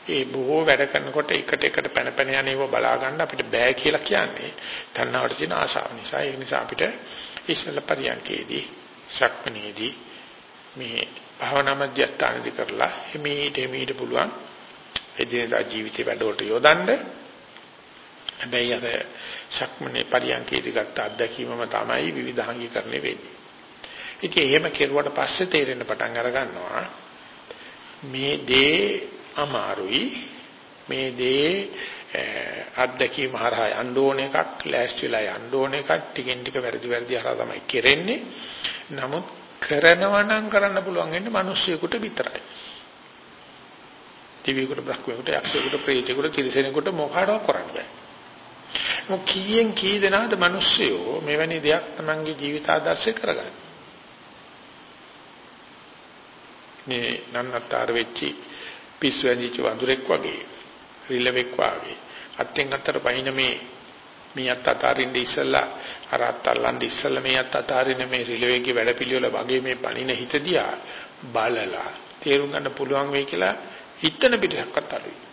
ඒ බොහෝ වැඩ කරනකොට එකට එකට පැන පැන යන ඒවා බලා ගන්න අපිට බෑ කියලා කියන්නේ තණ්හාවට තියෙන ආශාව නිසා. ඒ නිසා අපිට ඉස්සෙල්ලා පරියන්කේදී ශක්මනේදී මේ භාවනා මධ්‍යස්ථානදී කරලා හිමීට හිමීට පුළුවන් එදිනදා ජීවිතේ වැඩවලට යොදන්න. හැබැයි අර ශක්මනේ පරියන්කේදී ගත්ත අත්දැකීමම තමයි විවිධාංගීකරණය වෙන්නේ. ඉතින් එහෙම කෙරුවට පස්සේ තේරෙන්න පටන් අර ගන්නවා මේ දේ අමාරුයි මේ දේ අත්දැකීම හරහා යන්න ඕන එකක් ලෑස්තිලා යන්න ඕන එකක් ටිකෙන් ටික වැඩි වැඩි හරහා තමයි කෙරෙන්නේ නමුත් කරනවා නම් කරන්න පුළුවන් වෙන්නේ මිනිස්සුයෙකුට විතරයි. දිවියෙකුට බ්‍රහ්මයෙකුට යක්ෂයෙකුට ප්‍රේතයෙකුට තිරිසනෙකුට මොකාටවත් කරන්න බෑ. මොක කීයෙන් කී දෙනාද මිනිස්සුયો මෙවැනි දෙයක් තමන්ගේ ජීවිත ආදර්ශය කරගන්න. මේ නන්නතර වෙච්චි පිස්සු ඇඳිච්ච වඳුරෙක් වගේ රිලෙවෙක් වගේ අත්ෙන් අතට පයින් මේ මේ අත් අතාරින්න ඉස්සලා අර අත් අල්ලන්න ඉස්සලා මේ අත් අතාරින්න මේ රිලෙවේගේ වැඩපිළිවෙල වගේ මේ පණින හිත දිහා බලලා තේරුම් ගන්න පුළුවන් වෙයි කියලා හිතන පිටසක්වත් අඩුයි.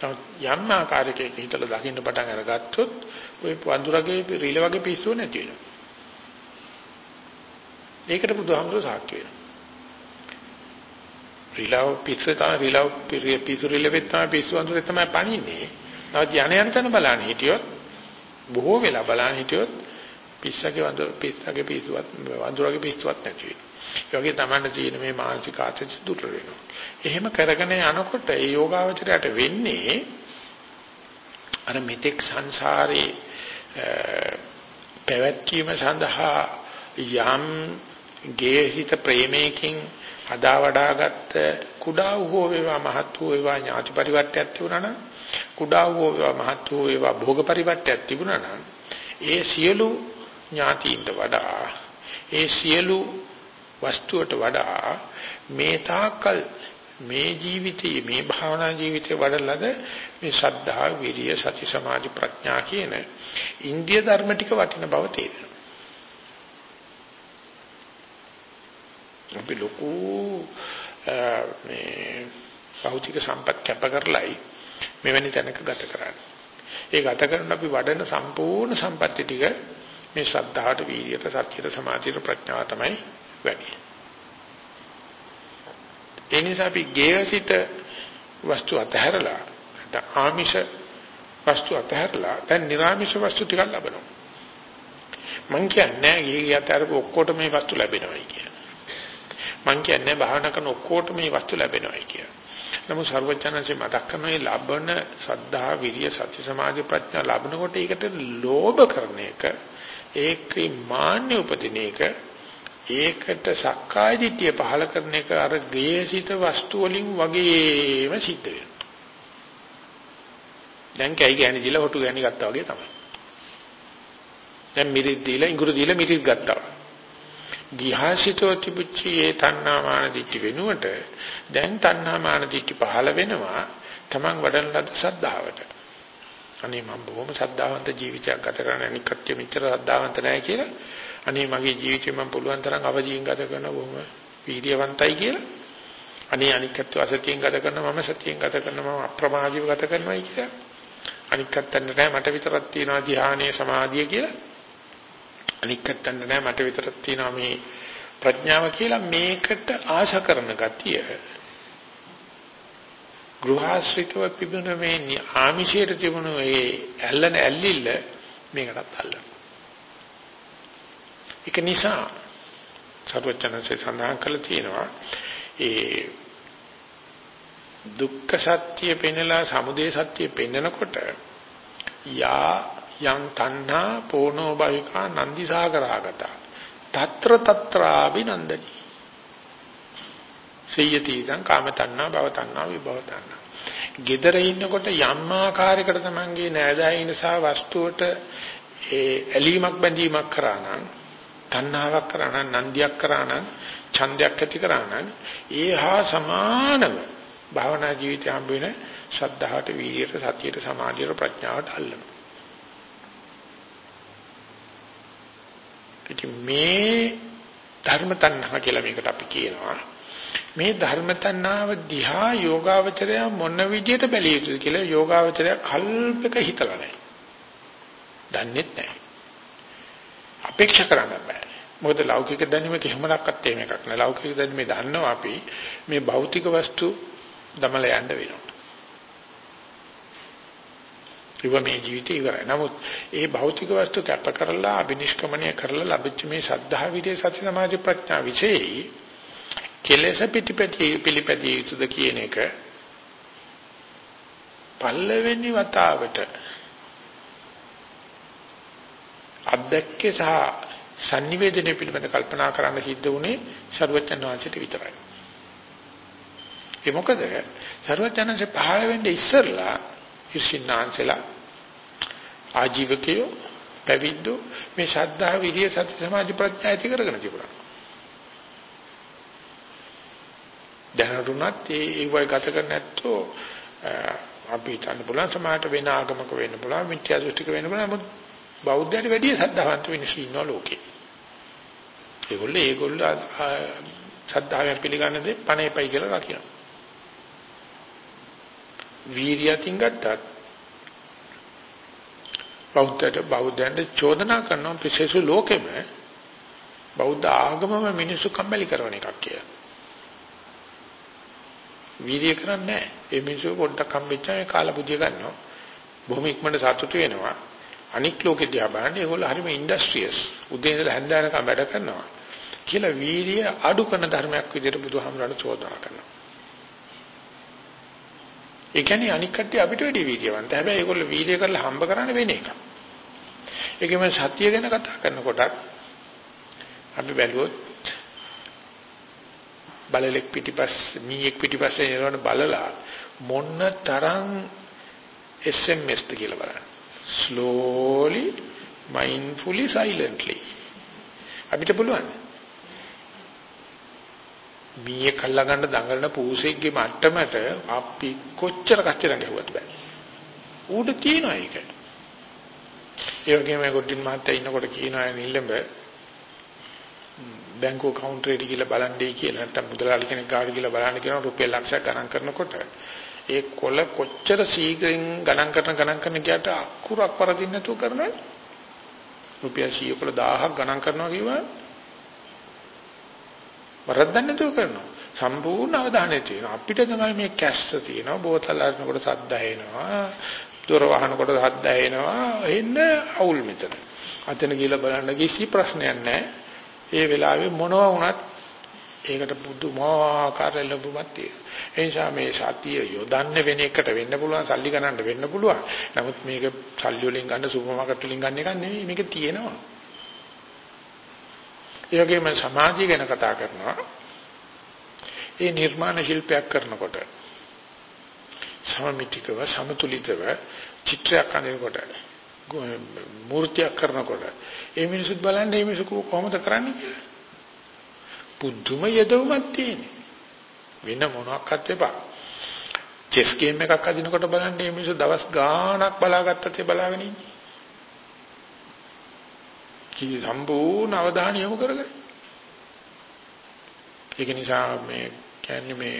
යම් ආකාරයකින් හිතලා දකින්න පටන් අරගත්තොත් ওই වඳුරගේ රිල වගේ පිස්සුව නැති වෙනවා. ඒකට බුදුහාමුදුරුවෝ සාක්ෂි වෙනවා. රිලව් පිස්සු තමයි රිලව් පිස්සු රිලෙවෙත් තමයි පිස්සු වඳුරේ තමයි පණින්නේ. නමුත් යණ යන තැන බලන්න හිටියොත් බොහෝ වෙලා බලන්න හිටියොත් පිස්සගේ වඳුර පිස්සගේ පිස්සුවත් වඳුරගේ පිස්සුවත් නැති වෙනවා. ඒ වගේ තමයි තියෙන මේ මානසික ආතති දුර වෙනවා. එහෙම කරගෙන යනකොට ඒ යෝගාවචරයට වෙන්නේ අර මෙතෙක් සංසාරේ පැවැත්වීම සඳහා යම් ගේහිත ප්‍රේමයකින් හදා වඩාගත් කුඩා වූ වේවා මහත් වූ වේවා ඥාති පරිවර්තයක් තිබුණා නම් කුඩා වූ වේවා මහත් වූ වේවා භෝග පරිවර්තයක් තිබුණා නම් ඒ සියලු ඥාතියින්ට වඩා ඒ සියලු වස්තුවට වඩා මේ තාකල් මේ ජීවිතයේ මේ භාවනා ජීවිතේ වඩලද මේ ශ්‍රද්ධා විරිය සති සමාධි ප්‍රඥා කියන ඉන්දිය ධර්ම ටික වටින බව තේරෙනවා. අපි ලොකු මේ භෞතික සම්පත් කැප කරලයි මෙවැනි තැනක ගත කරන්නේ. ඒ ගත කරන අපි වඩන සම්පූර්ණ සම්පත්‍ති ටික මේ ශ්‍රද්ධාවට, වීර්යයට, සතියට, සමාධියට, ප්‍රඥාව තමයි වැඩි. ඒ නිසා අපි ගේහසිත වස්තු අතහැරලා නැත්නම් ආමිෂ වස්තු අතහැරලා දැන් නිර්ආමිෂ වස්තු ටිකක් ලබනවා. මං කියන්නේ ගිහි අතහැරපු ඔක්කොට මේ වස්තු ලැබෙනවයි කියන. මං කියන්නේ භාවනා කරන ඔක්කොට මේ වස්තු ලැබෙනවයි කියන. නමුත් ਸਰවඥාන්සේ මතක් කරන මේ ලබන සද්ධා විරිය සති සමාධි ප්‍රඥා ලබනකොට ඒකට ලෝභ කරන එක ඒකේ මාන්‍ය උපදින එක ඒකට සක්කාය දිට්ඨිය පහල කරන එක අර ගේසිත වස්තු වලින් වගේම සිද්ධ වෙනවා. දැන් කැයි ගෑණි දීලා හොටු ගෑණි ගත්තා වගේ තමයි. දැන් මිරිත් දීලා ඉඟුරු දීලා මිරිත් ගත්තා. ගිහාසිතෝ තිබුච්චි ඒ තණ්හාමාන දිට්ඨි වෙනුවට දැන් තණ්හාමාන දිට්ඨි පහල වෙනවා Taman වඩන ලද සද්ධාවට. අනේ මම බොහොම සද්ධාවන්ත ජීවිතයක් ගත කරන අනික් කට්ටිය මෙච්චර සද්ධාවන්ත නැහැ කියලා අනේ මගේ ජීවිතේ මම පුළුවන් තරම් අවදීන් ගත කරන බොහොම වීර්යවන්තයි කියලා. අනේ අනික් කට්ටිය අසතියෙන් ගත කරන මම සතියෙන් ගත කරන මම අප්‍රමාදීව ගත කරනවායි කියලා. අනික් කට්ටන්න නෑ මට විතරක් තියෙනවා ධ්‍යානයේ සමාධිය කියලා. අනික් කට්ටන්න නෑ මට විතරක් තියෙනවා මේ ප්‍රඥාව කියලා මේකට ආශා කරන ගතිය ගෘහාශ්‍රිතව තිබුණ මේ ආමිෂයට තිබුණ ඒ ඇල්ලන ඇල්ලිල්ල මේකටත් අල්ලන. ඒක නිසා සර්වචනසේ සඳහන් කළා තියෙනවා ඒ දුක්ඛ සත්‍ය පෙන්නලා සමුදය සත්‍ය පෙන්නකොට යා යං තණ්හා පෝනෝ බහිකා නන්දි සාගරාගත తත්‍ර తත්‍රාබිනන්දනි සේයති ඉදං කාම තණ්හා භව තණ්හා විභව තණ්හා. gedara ඉන්නකොට යම් ආකාරයකට තමන්ගේ නෑදෑයින සහ වස්තුවට ඒ ඇලීමක් බැඳීමක් කරා නම් තණ්හාවක් කරා නම් නන්දියක් කරා නම් ඡන්දයක් ඇති කරා නම් ඒහා සමානව භාවනා ජීවිතය හම්බ වෙන ශ්‍රද්ධාවට වීර්යයට සතියට සමාධියට ප්‍රඥාවට අල්ලනවා. ඉතින් මේ ධර්ම තණ්හා කියලා මේකට අපි කියනවා. මේ ධර්ම තණ්හාව දිහා යෝගාවචරය මොන විදියට බැලිය යුතුද කියලා යෝගාවචරය කල්පක හිතලා නැහැ. දන්නේත් නැහැ. අපේක්ෂා කරන්න බෑ. මොකද ලෞකික දැනීමක එහෙමනක්වත් එහෙම එකක් නෑ. ලෞකික දැනීමේ දන්නවා අපි මේ භෞතික වස්තු දමල යන්න වෙනවා. ඉව මේ ජීවිතය ඉවරයි. නමුත් ඒ භෞතික වස්තු කැප කරලා අබිනිෂ්ක්‍මණය කරලා ලැබිච්ච මේ සද්ධා විදේ සති සමාධි ප්‍රඥා විශේෂයි කෙලෙස පිටිපැටි පිළිපැදිය යුතුද කියන එක පල්ලෙවෙනි වතාවට අත්දැක්කේ සහ sannivedanaye පිළිබඳ කල්පනා කරන්න සිද්ධ වුණේ ਸਰුවචන් වහන්සේට විතරයි. ඒ මොකද ਸਰුවචන්සේ පහළ වෙන්නේ ඉස්සෙල්ලා හිර්ෂින්නාන්සලා ආජීවකයෝ පැවිද්දෝ මේ ශ්‍රද්ධා විරිය සති සමාධි ප්‍රඥා ඇති කරගෙන තිබුණා. දැනටුණත් ඒ ඒවයි ගත කරන්නේ නැත්තෝ අපි හිතන්න පුළුවන් සමාහට වෙන ආගමක වෙන්න පුළුවන් මිත්‍යා දෘෂ්ටික වෙන්න පුළුවන් බෞද්ධයට වැඩිය සද්ධාවන්ත මිනිස්සු ඉන්නවා ලෝකේ. ඒගොල්ලෝ ඒගොල්ලෝ සද්ධාවෙන් පිළිගන්න දේ පණේපයි කියලා රකින්න. වීර්යයෙන් ගත්තත් බෞද්ධට බෞද්ධයන්ට චෝදනා කරන පිසේසු ලෝකෙම බෞද්ධ ආගමම මිනිස්සු කම්මැලි කරන එකක් කියලා. වීර්ය කරන්නේ නැහැ. ඒ මිනිස්සු පොඩ්ඩක් හම්බෙච්චා ඒ කාලා බුදිය ගන්නවා. බොහොම ඉක්මනට සතුටු වෙනවා. අනික් ලෝකෙ දිහා බලන්නේ ඒගොල්ලෝ හරිම ඉන්ඩස්ට්‍රියස්. උදේ ඉඳලා හැන්දෑනකම් වැඩ කරනවා. කියලා වීර්ය අඩු කරන ධර්මයක් විදිහට බුදුහාමුදුරන්ට චෝදනා කරනවා. ඒ කියන්නේ අනික් කට්ටිය අපිට වැඩි වීර්යවන්ත. හැබැයි ඒගොල්ලෝ වීර්ය කරලා හම්බ කරන්නේ වෙන එකක්. ඒකෙම සත්‍ය ගැන කතා කරනකොට අපි බැලුවොත් බලලෙක් පිටිපස් මීයක් පිටිපස්සේ යනකොට බලලා මොන්න තරම් SMS ද කියලා බලන්න. Slowly mindfully silently අපිට පුළුවන්. මීයේ කල්ලා ගන්න දඟලන පූසෙක්ගේ මට්ටමට අපි කොච්චර කච්චර ගැහුවත් බෑ. ඌට තියෙනවා ඒක. ඒ වගේම ගොඩින් මහත්තයා ඉන්නකොට කියනවා නිල්ලඹ බැංකුව කවුන්ටරේට ගිහලා බලන්නයි කියලා නැත්නම් මුදලාලි කෙනෙක් ගාවට ගිහලා බලන්න කියනවා රුපියල් ලක්ෂයක් ගණන් කරනකොට ඒ කොල කොච්චර සීඝ්‍රයෙන් ගණන් කරන ගණන් කරන කියට අකුරක් වරදින්න නැතුව කරනවද රුපියල් 100 කොල 1000ක් ගණන් කරනවා කියවා වරද්දන්න නැතුව කරනවා. සම්පූර්ණ අවධානය තියෙනවා. අපිට තමයි මේ කැස්ස තියෙනවා. බෝතල් අරනකොට සද්ද ඇහෙනවා. දොර වහනකොට සද්ද ඇහෙනවා. එන්න අවුල් මෙතන. අතන ගිහලා බලන්න කිසි ප්‍රශ්නයක් නැහැ. ඒ වෙලාවේ මොනවා වුණත් ඒකට පුදුමාකාර ලැබුමක් තියෙනවා. ඒ නිසා මේ සතිය යොදන්න වෙන එකට වෙන්න පුළුවන්, සල්ලි ගන්නන්න වෙන්න පුළුවන්. නමුත් මේක සල්ලි වලින් ගන්න සුපර් මාකට් වලින් ගන්න එක නෙවෙයි මේක තියෙනවා. ඒ වගේම සමාජය ගැන කතා කරනවා. ඒ නිර්මාණ ශිල්පයක් කරනකොට සමමිතිකව සමතුලිතව චිත්‍රයක් අඳිනකොට මූර්තියක් කරනකොට ඒ මිනිසුත් බලන්නේ මේ මිනිසු කොහොමද කරන්නේ කියලා. පුදුම යදවමක් තියෙන්නේ. වෙන මොනවාක්වත් එපා. චෙස් ගේම් එකක් අදිනකොට බලන්නේ මේ මිනිසු දවස් ගාණක් බලාගත්තත් ඒ බලාගෙන ඉන්නේ. කී සම්පූර්ණ අවධානය යොමු කරගෙන. ඒක නිසා මේ කියන්නේ මේ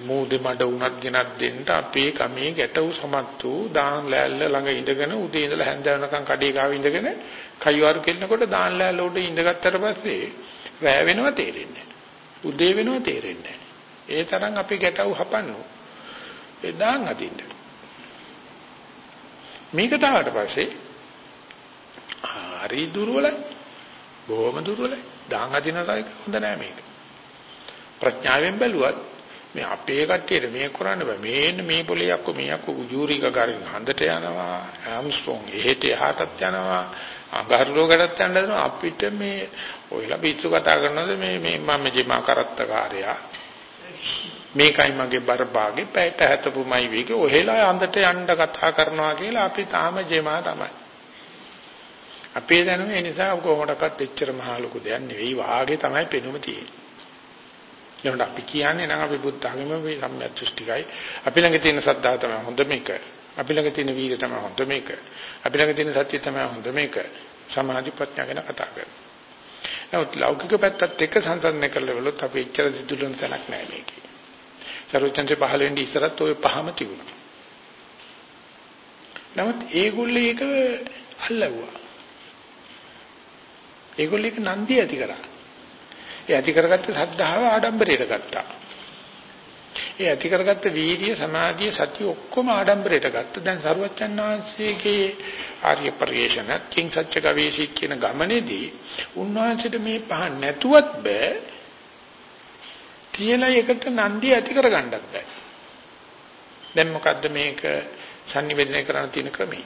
මූදේ මඩ උනත් ගෙනත් දෙන්න අපේ කමේ ගැටවු සමත් වූ දාන් ලෑල්ල ළඟ ඉඳගෙන උදේ ඉඳලා හැන්ද වෙනකන් කඩේ ගාව ඉඳගෙන කයිවාරු කෙල්ලනකොට දාන් ලෑල්ල උඩ ඉඳගත්තට පස්සේ රෑ වෙනව තේරෙන්නේ උදේ වෙනව තේරෙන්නේ ඒ තරම් අපි ගැටවු හපන්නු. ඒ දාන් අදින්න. මේකට ආවට පස්සේ හරි දුර්වලයි. බොහොම දුර්වලයි. දාන් අදින තරක හොඳ නෑ මේක. ප්‍රඥාවෙන් බැලුවත් මේ අපේ කට්ටියට මේ කරන්න බෑ. මේන්න මේ පොලේ යක්කෝ මේ යක්කෝ යූරික ගාරින් හන්දට යනවා ආම්ස්ට්‍රෝං එහෙට එහාටත් යනවා අඟහරුලෝකටත් යනවා අපිට මේ ඔයලා පිටු කතා කරනවද මේ මේ මම ජීමා කරත්තකාරයා මේකයි මගේ බරපාගේ පැයට හැතපුමයි වේගේ ඔහෙලා අඳට යන්න කතා කරනවා කියලා අපි තාම ජීමා තමයි අපේ දැනුම ඒ නිසා කොහොමඩක්වත් එච්චර මහ ලොකු දෙයක් නෙවෙයි වාගේ තමයි පෙනුම තියෙන්නේ එනකොට අපි කියන්නේ නම් අපි බුද්ධ ධර්මයේ මේ සම්‍යක් දෘෂ්ටිකයි. අපි ළඟ තියෙන සද්ධා තමයි හොඳ මේක. අපි ළඟ තියෙන වීර්ය තමයි හොඳ මේක. අපි ළඟ තියෙන සත්‍ය තමයි හොඳ මේක. සමාධි ප්‍රඥා ගැන කතා කරනවා. නමුත් ලෞකික පැත්තත් එක්ක සංසන්දනය කරලා බලුවොත් අපි එච්චර දිදුලන තැනක් නැහැ මේකේ. සරුවචන්සේ පහළ වෙන්නේ ඉස්සරත් ওই පහම තිබුණා. නමුත් ඒගොල්ලෝ ඒක අල්ලවුවා. ඒගොල්ලෝ ඒක නන්දි ඇති කරා. ඒ ඇති කරගත්ත සද්ධාව ආඩම්බරයට ගත්තා. ඒ ඇති කරගත්ත වීර්ය සමාධිය සතිය ඔක්කොම ආඩම්බරයට ගත්තා. දැන් සරුවච්චන් වහන්සේගේ ආර්ය පරිශ්‍රණ කිං සත්‍ය ගවේෂී කියන ගමනේදී උන්වහන්සේට මේ පහ නැතුවත් බෑ. තියලා එකට නන්දි ඇති කරගන්නත් බෑ. දැන් මොකද්ද මේක sannivedana කරන්න තියෙන ක්‍රමය?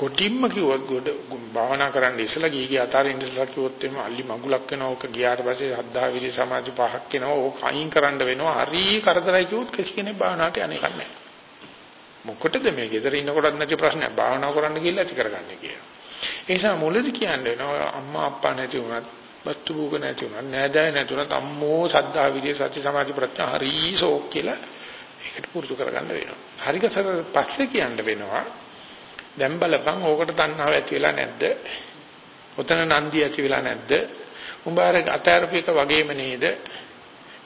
කොටින්ම කිව්වොත් ගොඩ භාවනා කරන්න ඉස්සලා ගිහි ගිය අතරින් ඉස්සලා කිව්වොත් එimhe අලි මඟුලක් වෙනවා ඕක ගියාට පස්සේ හද්දා විදි සමාධි පහක් වෙනවා ඕක අයින් කරන්න වෙනවා. හරි කරදරයි කිව්වොත් කිසි කෙනෙක් භාවනාවට යන්නේ නැහැ. මොකටද මේ ගෙදර ඉන්නකොටත් නැති ප්‍රශ්නයක්? භාවනා කරන්න ගිහිල්ලා ඇති කරගන්නේ කියලා. ඒ නිසා මුලදී කියන්නේ නෝ අම්මා අප්පා නැති වුණත් වස්තු භෝග නැති වුණත් නෑදෑය නැති වුණත් අම්මෝ සද්ධා විදි සත්‍ය සමාධි ප්‍රඥා හරි සෝක් කියලා ඒකට පුරුදු කරගන්න වෙනවා. හරිගසර පස්සේ කියන්න වෙනවා දැන් බලපන් ඕකට තණ්හාව ඇති වෙලා නැද්ද? ඔතන නන්දි ඇති වෙලා නැද්ද? උඹ අර අතෑරපේක වගේම නේද?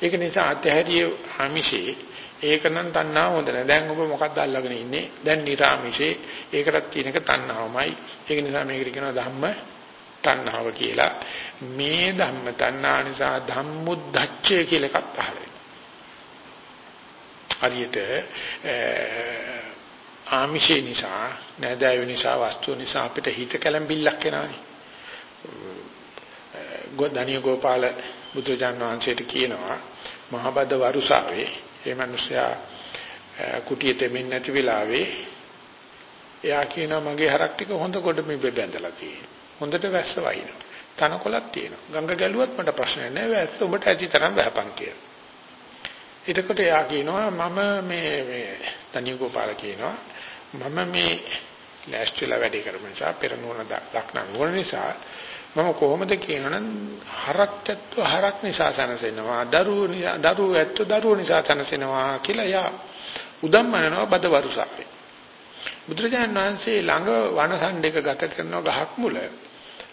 ඒක නිසා අතහැරිය ආමිෂේ ඒක නම් තණ්හාව හොඳ නැහැ. දැන් ඔබ මොකක්ද අල්ලගෙන ඉන්නේ? දැන් නිරාමිෂේ ඒකටත් තියෙන එක තණ්හාවමයි. ඒක නිසා මේකට කියනවා ධම්ම තණ්හාව කියලා මේ ධම්ම තණ්හා නිසා ධම්මුද්ධච්චය කියලා එකක් පහළ හරියට ආමිෂේ නිසා නැදෑය නිසා වස්තුව නිසා අපිට හිත කැළඹිල්ලක් එනවානේ. ගෝධානිය ගෝපාල බුදුජාන විශ්වයට කියනවා මහබද වරුසාවේ මේ මිනිසයා කුටියේ දෙමින් නැති වෙලාවේ එයා කියනවා මගේ හරක් ටික හොඳ කොට මේ බැඳලා තියෙනවා. හොඳට වැස්ස වයින්නවා. තනකොළක් තියෙනවා. ගංග ගැලුවත් මට ප්‍රශ්නයක් නැහැ. වැස්ස උඹට ඇති තරම් වැහපන් කියලා. එතකොට එයා කියනවා මම මේ මේ තනිය ගෝපාල කියනවා මම මේ ලෑස්තිලා වැඩ කරපු නිසා පෙර නුවණ දක්න නුවණ නිසා මම කොහොමද කියනවනම් හරක් ඇත්ත හරක් නිසා සනසෙනවා දරුවෝ නිසා දරුවෝ ඇත්ත දරුවෝ නිසා සනසෙනවා කියලා යා උදම්මනනවා බද වරුසාවේ බුදුරජාණන් වහන්සේ ළඟ වනසණ්ඩයක ගත කරන ගහක් මුල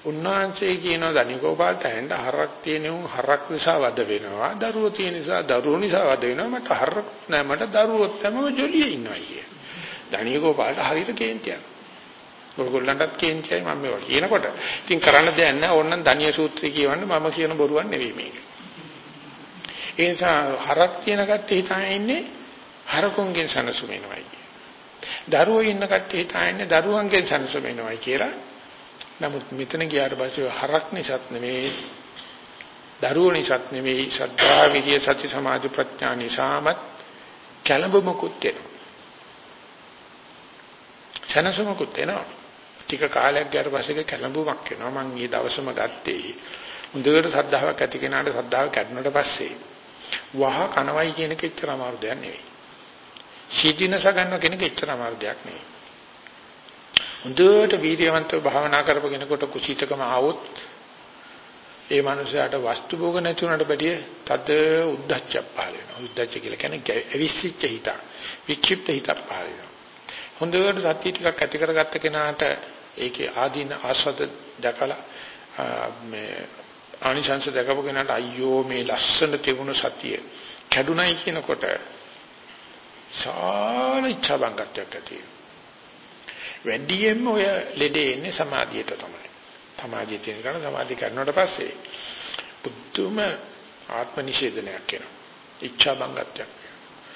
උන්වහන්සේ කියනවා ධනිකෝපාලට ඇහෙන්න හරක් තියෙන උන් හරක් නිසා වද වෙනවා දරුවෝ තියෙන නිසා දරුවෝ නිසා වද වෙනවා මට හරක් නෑ මට දරුවෝත් තමයි ජොලියේ ඉන්නවා කිය. ධනිකෝපාලට හරියට කේන්තියක්. ඔයගොල්ලන්ටත් කේන්තියයි මම මේවා කියනකොට. ඉතින් කරන්න දෙයක් නෑ ඕනනම් ධනිය සූත්‍රය කියවන්න මම කියන බොරුවක් නෙවෙයි මේක. ඒ නිසා හරක් තියෙන කට්ටිය හිතාගෙන ඉන්නේ හරකුන්ගෙන් සනසුම වෙනවයි. දරුවෝ ඉන්න කට්ටිය හිතාගෙන දරුවන්ගෙන් සනසුම වෙනවයි කියලා නමුත් මෙතන ගියාට පස්සේ හරක් නිසාත් නෙමෙයි දරුවෝ නිසාත් නෙමෙයි ශ්‍රද්ධා විරිය සති සමාධි ප්‍රඥා නිසාමත් කලබමුකුත් වෙනවා. සනසමකුත් වෙනවා. ටික කාලයක් ගියාට පස්සේ කලබුමක් වෙනවා. මම ඊ දවසම ගත්තේ හොඳට සද්ධාාවක් ඇති කෙනාට සද්ධාව කැඩුණට පස්සේ වහ කනවයි කියන එක එච්චර අමාරු දෙයක් නෙවෙයි. සීදීනස ගන්න කෙනෙක් එච්චර අමාරු දෙයක් නෙවෙයි. හොඳට වීර්යවන්තව භාවනා කරපු කෙනෙකුට කුසීතකම ආවොත් ඒ මනුස්සයාට වස්තු භෝග නැති වුණාට බැදී තද උද්දච්ච පහල වෙනවා. උද්දච්ච කියලා කියන්නේ අවිසිච්ච හිත. වික්ෂිප්ත හිත පහල වෙනවා. හොඳට සත්‍ය ටිකක් ඇති කරගත්ත කෙනාට ඒකේ ආදීන ආස්වාද දැකලා මේ ආනිශංශ දැකපු කෙනාට අයියෝ මේ ලස්සන තිබුණු සතිය කැඩුනයි කියනකොට සාල ඉච්ඡා බංගත්වයක් ඇති වෙනවා. වැඩියෙන්ම ඔය ලෙඩේ එන්නේ සමාධියට තමයි. සමාධිය තියෙන කෙනා සමාධිය කරනකොට පස්සේ බුද්ධම ආත්ම නිෂේධනයක් වෙනවා. ඉච්ඡා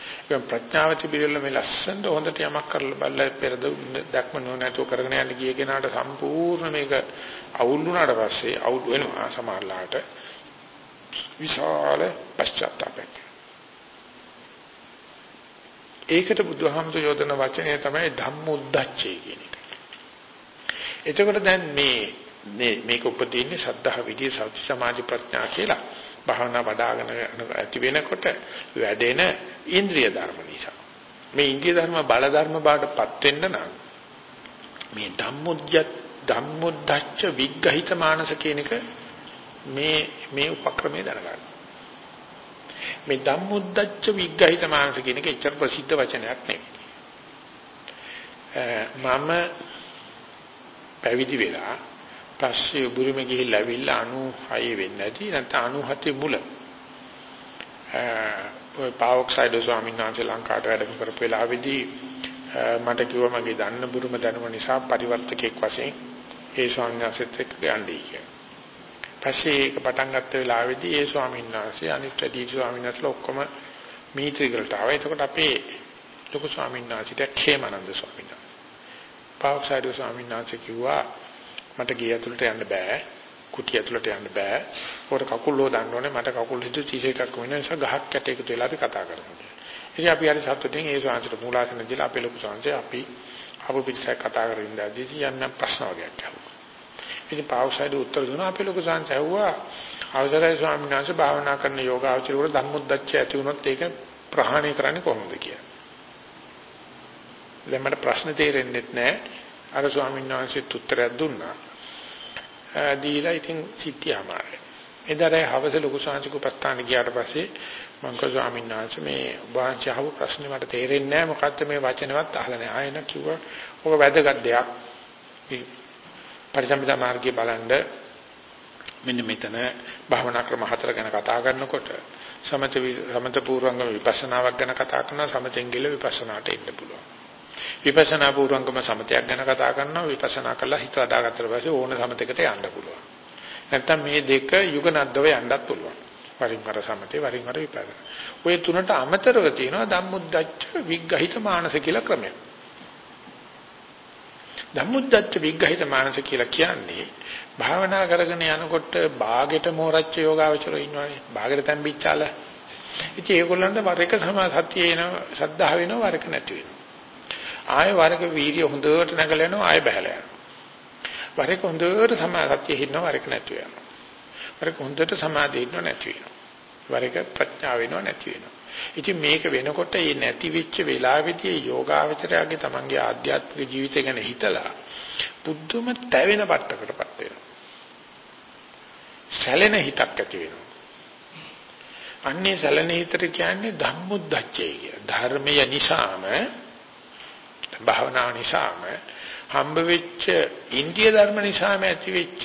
බංගත්වයක්. ඒ ප්‍රඥාවති පිළිවෙල මේ ලස්සනට හොඳට යමක් කරලා බලලා පෙරද දක්ම නොනැතෝ කරගෙන යන්න ගිය කෙනාට සම්පූර්ණ මේක අවුල් වුණාට පස්සේ අවුල් වෙනවා සමහරලාට විශාල පශ්චාත්තාපයක්. ඒකට බුදුහාමුදුර යොදන වචනය තමයි ධම්මොද්දච්චය කියන එක. එතකොට දැන් මේ මේ මේක උපදින්නේ සද්ධා විදියේ සෞත්‍ය සමාධි ප්‍රඥා කියලා භාවනා වඩ아가න ඇති වෙනකොට වැඩෙන ඉන්ද්‍රිය ධර්ම නිසා. මේ ඉන්ද්‍රිය ධර්ම බල ධර්ම බාටපත් වෙන්න නම් මේ ධම්මොද්‍ය ධම්මොද්දච්ච විග්‍රහිත මානස කියන එක මේ මේ උපක්‍රමයේ දැනගන්න. මේ ධම්මොද්දච්ච විග්‍රහිත මානස කියන එක එච්චර ප්‍රසිද්ධ වචනයක් නෙවෙයි. මම පැවිදි වෙලා පස්සේ බුරුම ගිහිල්ලා ඇවිල්ලා 96 වෙන්නේ නැති නැත්නම් 97 මුල. ඔය පාවොක්සයිඩ් ස්වාමීන් වහන්සේ ලංකාවට වැඩම කරපු වෙලාවේදී මට කිව්වා මගේ දන්න බුරුම දැනුම නිසා පරිවර්තකෙක් වශයෙන් ඒ ස්වාමීන් වහන්සේත් එක්ක යන්නේ කියලා. පස්සේ ඒක පටන් ගත්ත වෙලාවේදී ඒ ස්වාමීන් වහන්සේ අනිත් වැඩි ස්වාමීන් වහන්සේලා ඔක්කොම මීත්‍රිගලට ආවා. එතකොට අපේ ලොකු ස්වාමීන් වහන්සේට ඛේමානන්ද ස්වාමීන් වහන්සේ. පාවොක්සයිඩ් ස්වාමීන් වහන්සේ කිව්වා මට ගේ ඇතුළට යන්න බෑ. කුටි ඇතුළට යන්න බෑ. උකට කකුල් හොදන්න ඕනේ. මට කකුල් හිතු 31ක් වෙන නිසා ගහක් යට එකතු වෙලා අපි කතා කරනවා. ඉතින් අපි හරි සතුටින් ඒ ශාන්තිට මූලාසන දීලා අපේ ලොකු ශාන්තිය අපි අපු පිටසක් කතා කරමින් ඉඳදී යන්න ප්‍රශ්න වගේක් අහුවා. ඉතින් පාවසයිද උත්තර දුන්නා අපේ ලොකු ශාන්තිය ඇහුවා අවසරයි ස්වාමීන් වහන්සේ භාවනා කරන යෝගාචරවල ධම්මොද්දච්චය ඇති වුණොත් ඒක ප්‍රහාණය කරන්නේ කොහොමද කියලා. දැන් මට ප්‍රශ්න තේරෙන්නේ නැහැ. අර ස්වාමීන් වහන්සේත් උත්තරයක් දුන්නා. දීලා ඉතින් සිටියාමාරයි. එදාරේ හවස ලොකු සාංශික උපස්ථාන ගියාට පස්සේ මං කව ස්වාමීන් වහන්සේ මේ වහන්සේ අහපු ප්‍රශ්නේ මට තේරෙන්නේ නැහැ මොකද්ද මේ වචනවත් අහලා නැහැ. ආයෙන කිව්වා ඔක වැදගත් දෙයක්. පරිසම්පදා මාර්ගයේ බලන්න මෙන්න මෙතන භාවනා ක්‍රම හතර ගැන කතා කරනකොට සමත සමත පූර්වංග විපස්සනාවක් ගැන කතා කරනවා සමතෙන් ගිල විපස්සනාට එන්න පුළුවන්. විපස්සනා පූර්වංගම සමතයක් ගැන කතා කරනවා විපස්සනා කළා හිත අදාගත්තට පස්සේ ඕන සමතයකට යන්න පුළුවන්. නැත්තම් මේ දෙක යුගනද්දව යන්නත් පුළුවන්. වරින් වර සමතේ වරින් වර විපස්සනා. ඔය තුනට අමතරව තියෙනවා ධම්මුද්දච්ච විග්ගහිත මානස කියලා ක්‍රමයක්. ධම්මුද්දච්ච විග්‍රහිත මානස කියලා කියන්නේ භාවනා කරගෙන යනකොට ਬਾගෙට මෝරච්ච යෝගාවචරෝ ඉන්නවනේ. ਬਾගෙට තැම්බිච්චාල. ඉතින් ඒගොල්ලන්ට වර එක සමාධිය එන සද්ධා වෙනවා වර එක නැති වෙනවා. ආය වරක වීර්ය හොඳට නැගලා යනවා ආය බහැලා යනවා. වර එක හොඳට සමාධිය හින්නවා වර එක නැති වෙනවා. වර එක හොඳට සමාධිය හින්නවා නැති වෙනවා. වර එක ප්‍රඥාව වෙනවා නැති වෙනවා. ඉතින් මේක වෙනකොට මේ නැති වෙච්ච වෙලාවෙදී යෝගාවචරයාගේ තමන්ගේ ආධ්‍යාත්මික ජීවිතය ගැන හිතලා බුද්ධම තැවෙන පට්ටකටපත් වෙනවා. සැලෙන හිතක් ඇති වෙනවා. අන්නේ සැලෙන හිතට කියන්නේ ධම්මුද්දච්චය කිය. ධර්මය නිසාම භාවනාව නිසාම හම්බ වෙච්ච ඉන්දිය ධර්ම නිසාම ඇති වෙච්ච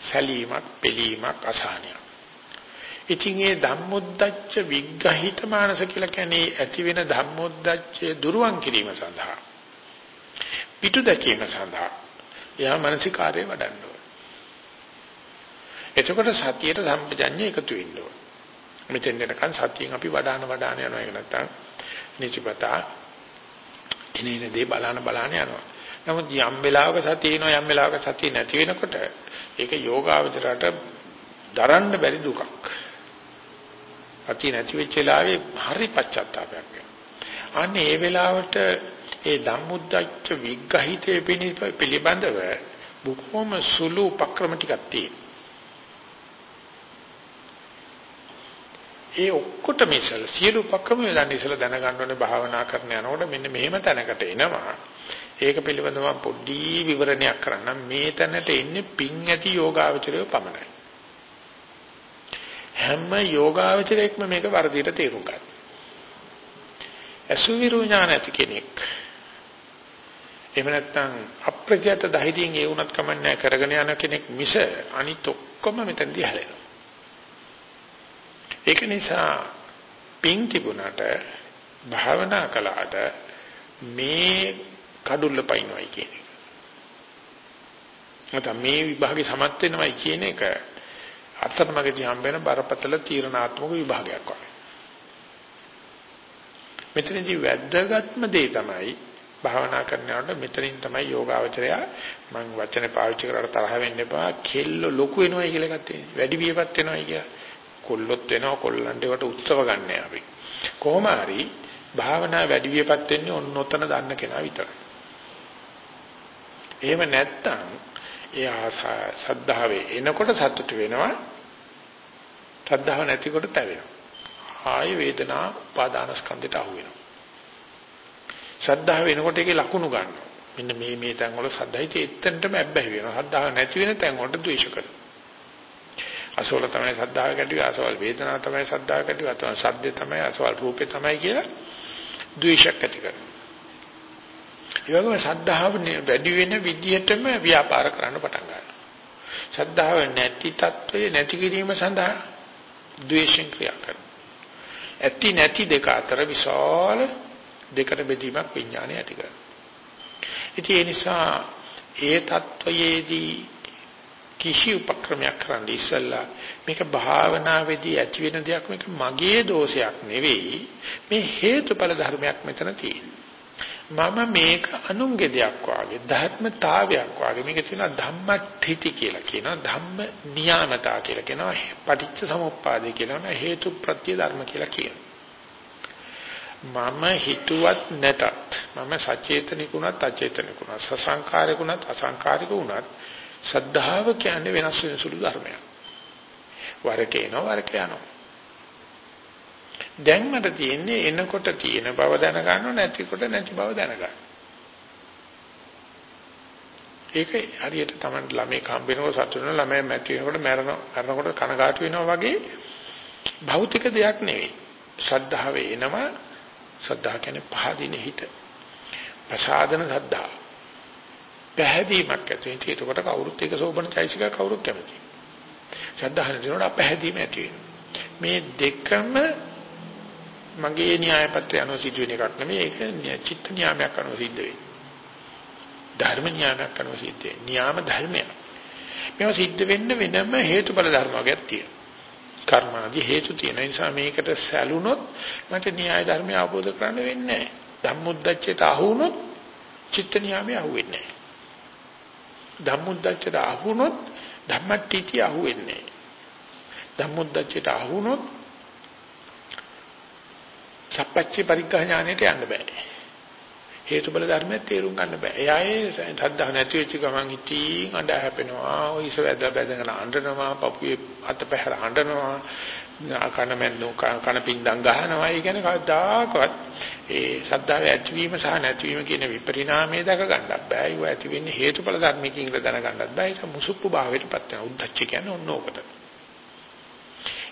සැලීමක්, පිළීමක්, අසහනයක්. ඉතින් ඒ ධම්මොද්දච්ච විග්‍රහිත මානස කියලා කියන්නේ ඇති වෙන ධම්මොද්දච්චය දුරුවන් කිරීම සඳහා පිටු දැකීම සඳහා එයා මානසිකාර්යය වඩන්න ඕන. එතකොට සතියට සම්පජඤ්ඤය එකතු වෙන්න ඕන. මෙතෙන් දෙනකන් සතියෙන් අපි වඩාන වඩාන යනවා ඒක නැත්තම් නිචපතා එනේන දේ බලන බලන යනවා. නමුත් යම් වෙලාවක සතිය එනවා යම් වෙලාවක සතිය නැති වෙනකොට ඒක යෝගාවචරයට දරන්න බැරි දුකක්. අති නැති වෙච්ච වෙලාවේ හරි පශ්චාත්තාවයක් වෙනවා. අන්න ඒ වෙලාවට ඒ ධම්මුද්දච්ච විග්‍රහිතේ පිළිබඳව බොහොම සුළු උපක්‍රම ටිකක් තියෙනවා. ඒ ඔක්කොටම ඉස්සල සියලු උපක්‍රම වලදී ඉස්සල දැනගන්න ඕනේ භාවනා කරන යනකොට මෙන්න මෙහෙම තැනකට එනවා. ඒක පිළිබඳව පොඩි විවරණයක් කරන්න මේ තැනට එන්නේ පිං ඇති යෝගාවචරය පමණයි. හැම යෝගාවචරයක්ම මේක වර්ධිත තේරුම් ගන්න. අසුවිරු ඥාන ඇති කෙනෙක්. එහෙම නැත්නම් අප්‍රජාත දහිතින් ඒ වුණත් කමන්නේ කරගෙන යන කෙනෙක් මිස අනිත් ඔක්කොම මෙතනදී හැලෙනවා. ඒක නිසා පිං තිබුණාට භාවනා කළාට මේ කඩුල්ල පයින්වයි කියන එක. නැත්නම් මේ විභාගේ සමත් වෙනවයි කියන එක අතරමඟදී හම්බ වෙන බරපතල තීරණාත්මක විභාගයක් වගේ. මෙතනදී වැද්දගත්ම දේ තමයි භාවනා කරනකොට මෙතනින් තමයි යෝගාවචරය මම වචනේ පාවිච්චි කරලා තරහ වෙන්න එපා කෙල්ල ලොකු වෙනවයි කියලා එකක් තියෙනවා. වැඩි වියපත් වෙනවයි කියලා. කොල්ලොත් වෙනවා කොල්ලන්ට ඒකට උත්සව ගන්න අපි. කොහොම හරි භාවනා වැඩි වියපත් වෙන්නේ ඔන්න ඔතන දන්න කෙනා විතරයි. එහෙම නැත්තම් එයා සද්ධාවේ එනකොට සතුට වෙනවා ශ්‍රද්ධාව නැතිකොට තැවෙනවා. ආය වේදනා උපාදාන ස්කන්ධයට අහු වෙනවා. ශ්‍රද්ධාව වෙනකොට ඒකේ ලකුණු ගන්නවා. මෙන්න මේ මේ තැන් වල ශ්‍රද්ධායිත එත්තනටම ඇබ්බැහි වෙනවා. ශ්‍රද්ධාව නැති වෙන තැන් වලට ද්වේෂ කරනවා. අසවල තමයි සද්ධාව කැටිවේ අසවල වේදනාව තමයි සද්ධාව කැටිවේ අසවල සද්දේ තමයි අසවල රූපේ තමයි කියලා ද්වේෂයක් ඇති කරනවා. සද්ධාව වැඩි වෙන විදිහටම ව්‍යාපාර කරන්න පටන් ගන්නවා. සද්ධාව නැති తත්වයේ නැති කිරීම සඳහා ද්වේෂෙන් ක්‍රියා කරනවා. ඇති නැති දෙක අතර විශාල දෙකට බෙදීමක් විඥානය ඇති කරනවා. ඉතින් ඒ නිසා ඒ తත්වයේදී කිසි උපක්‍රමයක් කරන්න ඉස්සෙල්ලා මේක භාවනාවේදී ඇති වෙන දෙයක් මේක මගේ දෝෂයක් නෙවෙයි මේ හේතුඵල ධර්මයක් මෙතන තියෙනවා. මම මේක අනුන්ගේ දෙයක් වාගේ ධර්මතාවයක් වාගේ මේක තියෙනවා ධම්මඨිති කියලා කියනවා ධම්ම නියාමතා කියලා කියනවා පටිච්ච සමුප්පාදේ කියලා හේතු ප්‍රත්‍ය ධර්ම කියලා කියනවා මම හිතුවත් නැතත් මම සචේතනිකුණත් අචේතනිකුණත් සසංකාරිකුණත් අසංකාරිකුණත් සද්ධාව කියන්නේ වෙනස් වෙන සුළු ධර්මයක් වරක එනවා වරක යනවා දැන් මට තියෙන්නේ එනකොට තියෙන බව දැනගන්නව නැතිකොට නැති බව දැනගන්න. ඒක හරියට Taman ළමයි කම්බිනකොට සතුටු වෙන ළමයි මැටි වෙනකොට මැරෙන මැරෙනකොට කනගාටු වෙනවා වගේ භෞතික දෙයක් නෙවෙයි. ශ්‍රද්ධාවේ එනවා ශ්‍රද්ධා කියන්නේ පහදින හිත. ප්‍රසාදන ශ්‍රද්ධා. පැහැදීමක් ඇති වෙන. ඒකට කවුරුත් ඒක සෝබන චෛසික කවුරුත් කැමති. ශ්‍රද්ධාව නැතිනොට අපැහැදීම ඇති වෙනවා. මේ දෙකම මගේ න්‍යාය පත්‍රය අනුව සිදුවෙන එකක් නෙමෙයි ඒක චිත්ත න්‍යාමයක් අනුව සිද්ධ වෙන්නේ. ධර්ම න්‍යාමයක් අනුව සිද්ධ වෙන්නේ. න්‍යාම ධර්මයක්. මේවා සිද්ධ වෙන්න වෙනම හේතුඵල ධර්ම වර්ගයක් තියෙනවා. කර්මාදී හේතු තියෙන නිසා මේකට සැලුනොත් මට න්‍යාය ධර්මය අවබෝධ කරගන්න වෙන්නේ නැහැ. ධම්මුද්දච්චයට අහු වුණොත් චිත්ත න්‍යාමය අහු වෙන්නේ නැහැ. ධම්මුද්දච්චයට අහු වුණොත් ධම්මට්ටිටි අහු වෙන්නේ නැහැ. ධම්මුද්දච්චයට අහු වුණොත් සප්පච්චි පරිග්‍රහ ඥානෙට යන්න බෑ. හේතු බල ධර්මයක් තේරුම් ගන්න බෑ. එයායේ සද්ධා නැති වෙච්ච ගමන් ඉතින් අඬ හැපෙනවා. ඔය ඉස වැද බැදගෙන අඬනවා. පපුවේ අතපැහැර අඬනවා. කන මැන්නෝ කන පින්දම් ගහනවා. ඒ කියන්නේ කවදාකවත් ඒ සද්ධාව ඇතිවීම සහ නැතිවීම කියන විපරිණාමය දක ගන්නත් බෑ. ඒව ඇති වෙන්නේ හේතුඵල ධර්මයකින් ඉඳ දැනගන්නත් බෑ. ඒක මුසුප්පු භාවයටපත් වෙනවා. උද්දච්ච කියන්නේ ඔන්න ඕකට.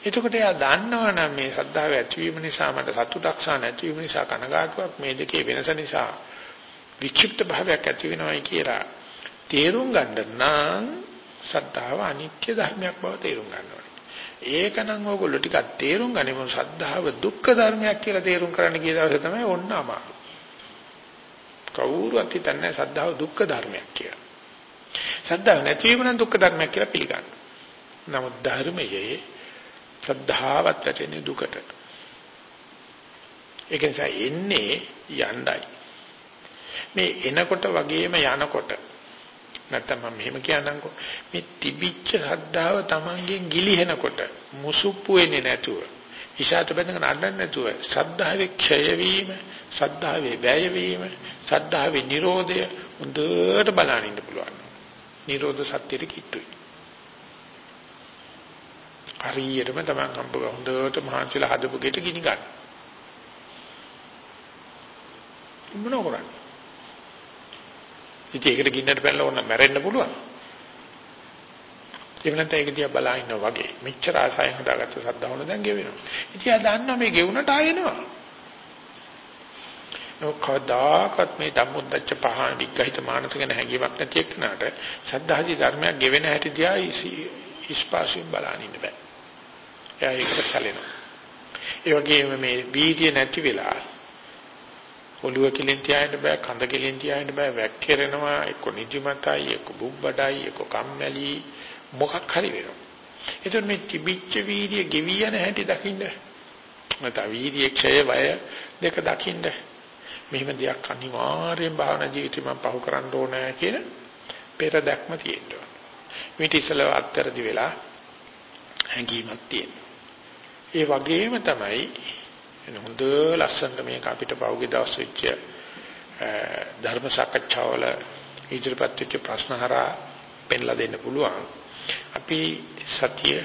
එතකොට එයා දන්නවනම් මේ ශ්‍රද්ධාව ඇතිවීම නිසා මට සතුටක් සහ නැතිවීම නිසා කනගාටුවක් මේ දෙකේ වෙනස නිසා වික්ෂිප්ත භාවයක් ඇති වෙනවයි කියලා තේරුම් ගන්න නම් ශ්‍රද්ධාව අනිත්‍ය ධර්මයක් බව තේරුම් ගන්න ඕනේ. ඒකනම් ඕගොල්ලෝ ටිකක් තේරුම් ගන්නේ මොන ශ්‍රද්ධාව දුක්ඛ ධර්මයක් කියලා තේරුම් කරන්න ගිය දවසේ තමයි ඔන්න අමාරු. කවුරුත් හිතන්නේ ශ්‍රද්ධාව දුක්ඛ ධර්මයක් කියලා. ශ්‍රද්ධාව නැතිවීම නම් දුක්ඛ ධර්මයක් කියලා පිළිගන්න. නමුත් ධර්මයේ සද්ධාවත් වැටෙන්නේ දුකට. ඒක නිසා එන්නේ යණ්ඩයි. මේ එනකොට වගේම යනකොට නැත්තම් මම මෙහෙම කියන්නම්කෝ මේ තිබිච්ච ශ්‍රද්ධාව Tamanගෙන් ගිලිහෙනකොට මුසුප්පු වෙන්නේ නැතුව ඉෂාත බඳගෙන අඬන්නේ නැතුව ශ්‍රද්ධාවේ ක්ෂය වීම ශ්‍රද්ධාවේ වැය වීම ශ්‍රද්ධාවේ Nirodha හොඳට බලන්න ඉන්න පුළුවන්. Nirodha සත්‍යෙට කිට්ටුයි. හරියටම Taman හම්බ හොඳට මහන්සිලා හදපු ගෙට ගිනි ගන්න. මොන කරන්නේ? ඉතින් ඒකට ගින්නට පැනලා ඕන මැරෙන්න පුළුවන්. ඒ වෙනත් ඒක දිහා බලා ඉන්නවා වගේ. මෙච්චර ආසයෙන් හදාගත්ත සද්ධාවන දැන් ගෙවෙනවා. ඉතින් ආ දන්නා මේ ගෙවුනට ආයෙනවා. නොකදාකත් මේ ධම්මොද්දච්ච පහන විග්‍රහිත මානස ගැන හැඟීමක් නැති එක්කනට සද්ධාහි ධර්මයක් ගෙවෙන හැටි දිහා ඉස්පාසින් බලන්න ඉන්න බෑ. එයා ඒකට සැලෙනවා. ඒ වගේම මේ වීර්ය නැති වෙලා ඔළුව කෙලින් තියාගෙන බෑ කඳ කෙලින් තියාගෙන බෑ වැක්කිරෙනවා එක්ක නිදිමතයි එක්ක බුබ්බඩයි එක්ක කම්මැලි මොකක් හරි වෙනවා. ඒතර මේ තිබිච්ච වීර්ය ගෙවි යන හැටි දකින්න නැත්නම් වීර්ය ක්ෂය වය දෙක දකින්න මෙහෙම දෙයක් අනිවාර්යෙන් භාවනා ජීවිතේ මම පහු කරන්න ඕනේ කියන පෙර දැක්ම තියෙනවා. මේ ඉතිසල අත්තරදි වෙලා හැඟීමක් තියෙනවා. ඒ වගේම තමයි හොඳ ලස්සනට මේක අපිට පෞගේ දවස් වෙච්ච ධර්ම සාකච්ඡාවල ඉදිරිපත් වෙච්ච ප්‍රශ්න හරහා පෙන්ලා දෙන්න පුළුවන්. අපි සතිය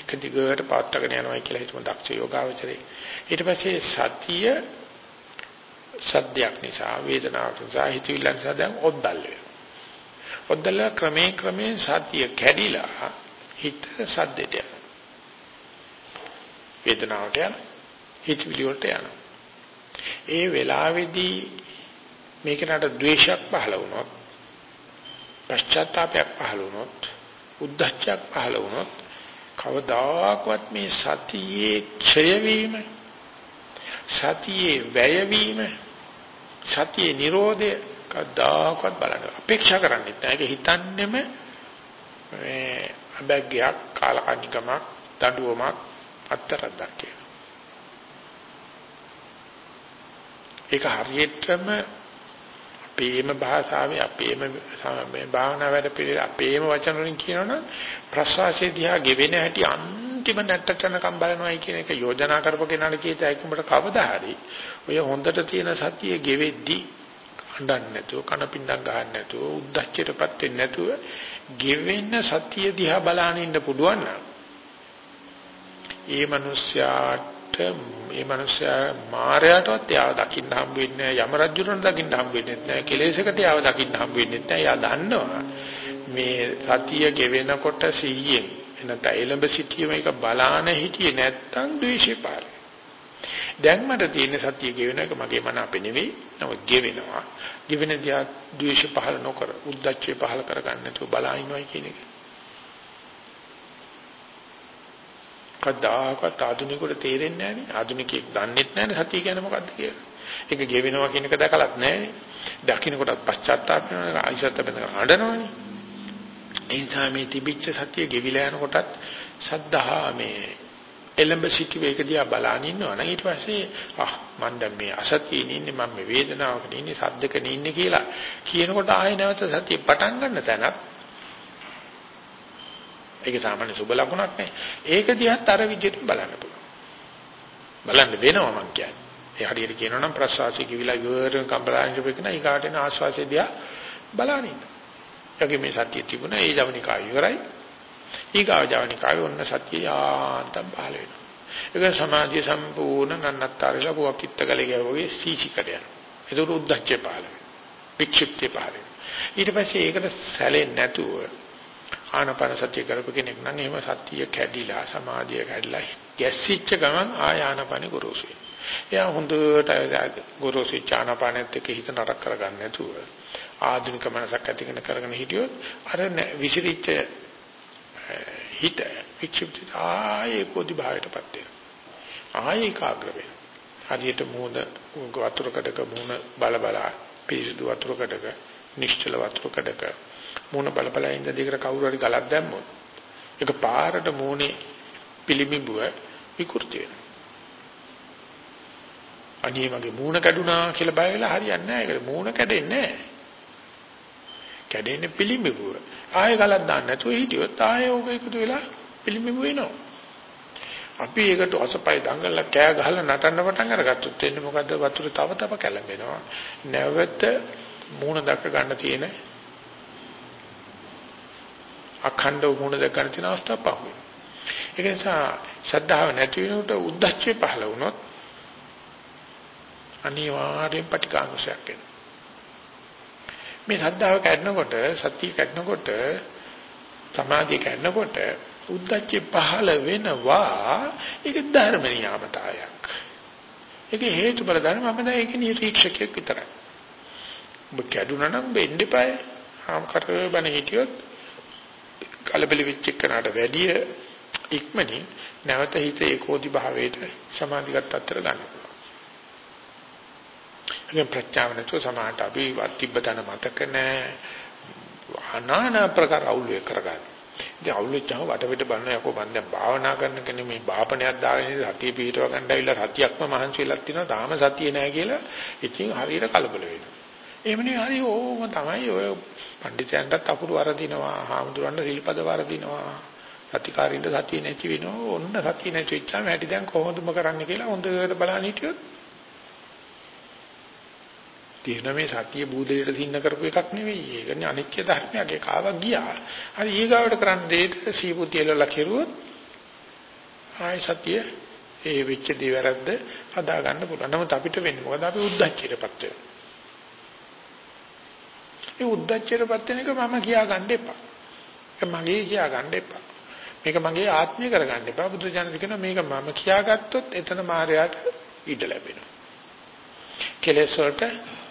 එක දිගට පාත්තගෙන යනවා කියලා හිතමු දක්ෂ යෝගාවචරේ. ඊට පස්සේ සතිය සද්දයක් නිසා වේදනාවක් නිසා හිතවිල්ල නිසා දැන් ඔද්දල් වෙනවා. ඔද්දල ක්‍රමයෙන් ක්‍රමයෙන් සතිය කැඩිලා හිත සද්දෙට යනවා. වේදනාවට යනවා. හිතවිලි වලට යනවා. ඒ වෙලාවේදී මේකට ද්වේෂයක් පහළ වුණොත් පශ්චාත්තාවයක් පහළ වුණොත් උද්දච්චයක් පහළ වුණොත් කවදාකවත් මේ සතියේ ක්ෂය වීම සතියේ වැය වීම සතියේ Nirodha කවදාකවත් බලන්න අපේක්ෂා කරන්නේ නැහැ. ඒක හිතන්නෙම මේ අබැග්ගයක් කාලකන්නිකමක් දඬුවමක් අත්තරද්දක් කියලා. ඒක හරියටම අපේම භාෂාවේ අපේම මේ භාවනා වැඩ පිළිවෙල අපේම වචන වලින් කියනවනම් ප්‍රසවාසයේ දිහා ගෙවෙන හැටි අන්තිම නැට්ටකනකම් බලනවායි කියන එක යෝජනා කරපු කෙනාට කීත ඒකඹට කවදා හරි ඔය හොඳට තියෙන සතිය ගෙවෙද්දී අඬන්නේ නැතුව කන පින්ඩම් ගහන්න නැතුව උද්දච්චයටපත් වෙන්නේ නැතුව ගෙවෙන්න සතිය දිහා බලාගෙන ඉන්න පුළුවන් නම් ඒ මිනිස්යාට මේ මිනිස්යා මායයටවත් යාව දකින්න හම්බ වෙන්නේ නැහැ. යම රජුරණ දකින්න හම්බ වෙන්නේ නැහැ. කෙලෙසකට යාව දකින්න හම්බ වෙන්නේ නැහැ. යා දන්නවා මේ සතිය ගෙවෙනකොට සිහියෙන් එනත එළඹ සිටීම එක බලාන හිටියේ නැත්තම් ද්වේෂේ පාරේ දැන් මට තියෙන සතිය ගෙවෙන එක මගේ මන අපේ නෙවෙයි. නමුත් ගෙවෙනවා. ගෙවෙන දිහා ද්වේෂ පහල නොකර උද්දච්චය පහල කරගන්න නැතුව බලා ඉන්නවයි කියන එක. කවදාකවත් ආධුනිකයට තේරෙන්නේ නැහැ නේ. ආධුනිකයෙක් දන්නෙත් නැහැ නේ සතිය කියන්නේ මොකක්ද කියලා. ඒක ගෙවෙනවා කියන එක දැකලත් නැහැ නේ. දකින්න කොටත් පශ්චාත්තාප වෙනවා ආයිසත් වෙන අඬනවනේ. ඒ නිසා මේ තිබිච්ච සතිය ගෙවිලා යනකොටත් සද්ධා මේ එලඹ සිටි වේක දිහා බලන ඉන්නවනම් ඊට පස්සේ ආ මම දැන් මේ අසතියේ ඉන්නේ මම මේ වේදනාවක ඉන්නේ සද්දක ඉන්නේ කියලා කියනකොට ආයෙ නැවත සතිය පටන් ගන්න තැනත් ඒක සාමාන්‍ය සුබ ලකුණක් නේ ඒක දිහාත් අර විදිහට බලන්න පුළුවන් බලන්න වෙනවා මං කියන්නේ ඒ හරියට කියනවා නම් ප්‍රසවාසී කිවිලා ඉවරන කම්බලාංශ වෙකන ඊගාට එන ආශ්වාසය දිහා බලන්න ඉන්න. යකි මේ සතිය තිබුණා ඒ ජවනිකා ඉවරයි. ඊගාව ජවනිකාවේ ඔන්න සතිය යාන්තම් පහළ වෙනවා. ඒක සමාධිය සම්පූර්ණ නන්නත්තරලා පුවක් කිත්තකලේ ගියා සීචිකට යනවා. ඒක උද්දච්චේ පහළ වෙනවා. වික්ෂිප්තේ පහළ වෙනවා. ඊට පස්සේ ඒකට සැලෙන්නේ නැතුව ආනපන සතිය කරපු කෙනෙක් නම් එහෙම සතිය කැඩිලා සමාධිය කැඩිලා ගැස්සිච්ච ගමන් ආයානපන ගුරුසුයි. එයා හොඳට ගුරුසු චානපානෙත් එක්ක හිත නරක කරගන්න නැතුව. ආධුනික මනසක් ඇතිගෙන කරගෙන හිටියොත් අර විසිරිච්ච හිත වික්ෂිප්ත ආයේ පොදි භාවයටපත් වෙනවා. ආයේ කාග්‍ර වෙනවා. හරියට මූණ වතුරකඩක මූණ බල බල පිරිසිදු වතුරකඩක නිශ්චල වතුරකඩක මූණ බල බල ඉඳ දෙකට කවුරු හරි ගලක් දැම්මොත් ඒක පාරට මූණේ පිළිඹුව විකෘති වෙනවා අනේ මගේ මූණ කැඩුනා කියලා බය වෙලා හරියන්නේ නැහැ. ඒක මූණ කැඩෙන්නේ නැහැ. කැඩෙන්නේ පිළිඹුව. ආයෙ ගලක් දාන්න නැතුව හිටියොත් ආයෙ ඕක එකතු වෙලා පිළිඹුව වෙනවා. අපි ඒකට අසපයි දඟලලා කෑ ගහලා නටන්න පටන් අරගත්තොත් එන්නේ මොකද්ද වතුර තව තව කැළඹෙනවා. නැවත මූණ දැක ගන්න තියෙන අඛණ්ඩව මූණ දැක ගන්න තියෙන අවස්ථාවක් පහුවෙනවා. ඒක නිසා ශ්‍රද්ධාව නැති වෙනකොට උද්දච්චය පහළ වුණොත් අනිවාර්යෙන් පටිඝානුසයක් වෙනවා. මේ සද්ධාව කැඩනකොට සතිය කැඩනකොට සමාධිය කැඩනකොට උද්දච්චය පහළ වෙනවා ඒක ධර්ම නියාමතාවයක්. ඒක හේතු බල ධර්ම මම දැන් ඒක නිරීක්ෂකයෙක් විතරයි. ඔබ කැඩුනා නම් වෙන්න එපායි. ආම් කරේ බණ හිටියොත් කලබල වෙච්ච එකනට වැඩිය ඉක්මනින් නැවත හිත ඒකෝදි භාවයට සමාධිගත අතර ගන්නවා. ඒක ප්‍රඥාව නැතුව සමාහට අපි තිබ්බතන මතක නැහැ. අනානා ප්‍රකාර අවුල් වේ කරගන්න. ඉතින් අවුල් වෙච්චම වටපිට බලන යකෝ මම දැන් භාවනා කරන කෙනෙක් මේ බාපණයක් දාගෙන සතිය පිටව ගන්න ඇවිල්ලා සතියක්ම මහන්සි වෙලක් තියෙනවා තාම සතිය නැහැ කියලා ඉතින් හරියට කලබල වෙනවා. එහෙමනේ හරි ඕම තමයි ඔය පඬිතයන්ටත් අකුරු වරදිනවා, හාමුදුරන්ට සිල්පද වරදිනවා. සතිකාරින්ද සතිය නැති වෙනවා. ඔන්න සතිය නැති වෙච්චාම හැටි දැන් කොහොමදම කරන්න කියලා හොඳට බලන්න හිටියොත් තියෙන මේ සතිය බූදලයට සින්න කරපු එකක් නෙවෙයි. ඒකනේ අනිත්‍ය ධර්මයක්. ඒක ආවා ගියා. හරි ඊගාවට කරන්න දෙයට සීපුතියලලා කෙරුවොත් ආයි සතිය ඒ වෙච්ච දේ වැරද්ද හදා ගන්න පුළුවන්. නමුත් අපිට වෙන්නේ මොකද අපි උද්දච්චයටපත් වෙනවා. ඒ උද්දච්චයටපත් වෙන එක මම කියා ගන්න එපා. ඒක මගේ කියා ගන්න එපා. මේක මගේ ආත්මය කරගන්න එපා. බුදුජානක කියනවා මේක මම කියාගත්තොත් එතන මායයට ඉඩ ලැබෙනවා. කෙලෙස් වලට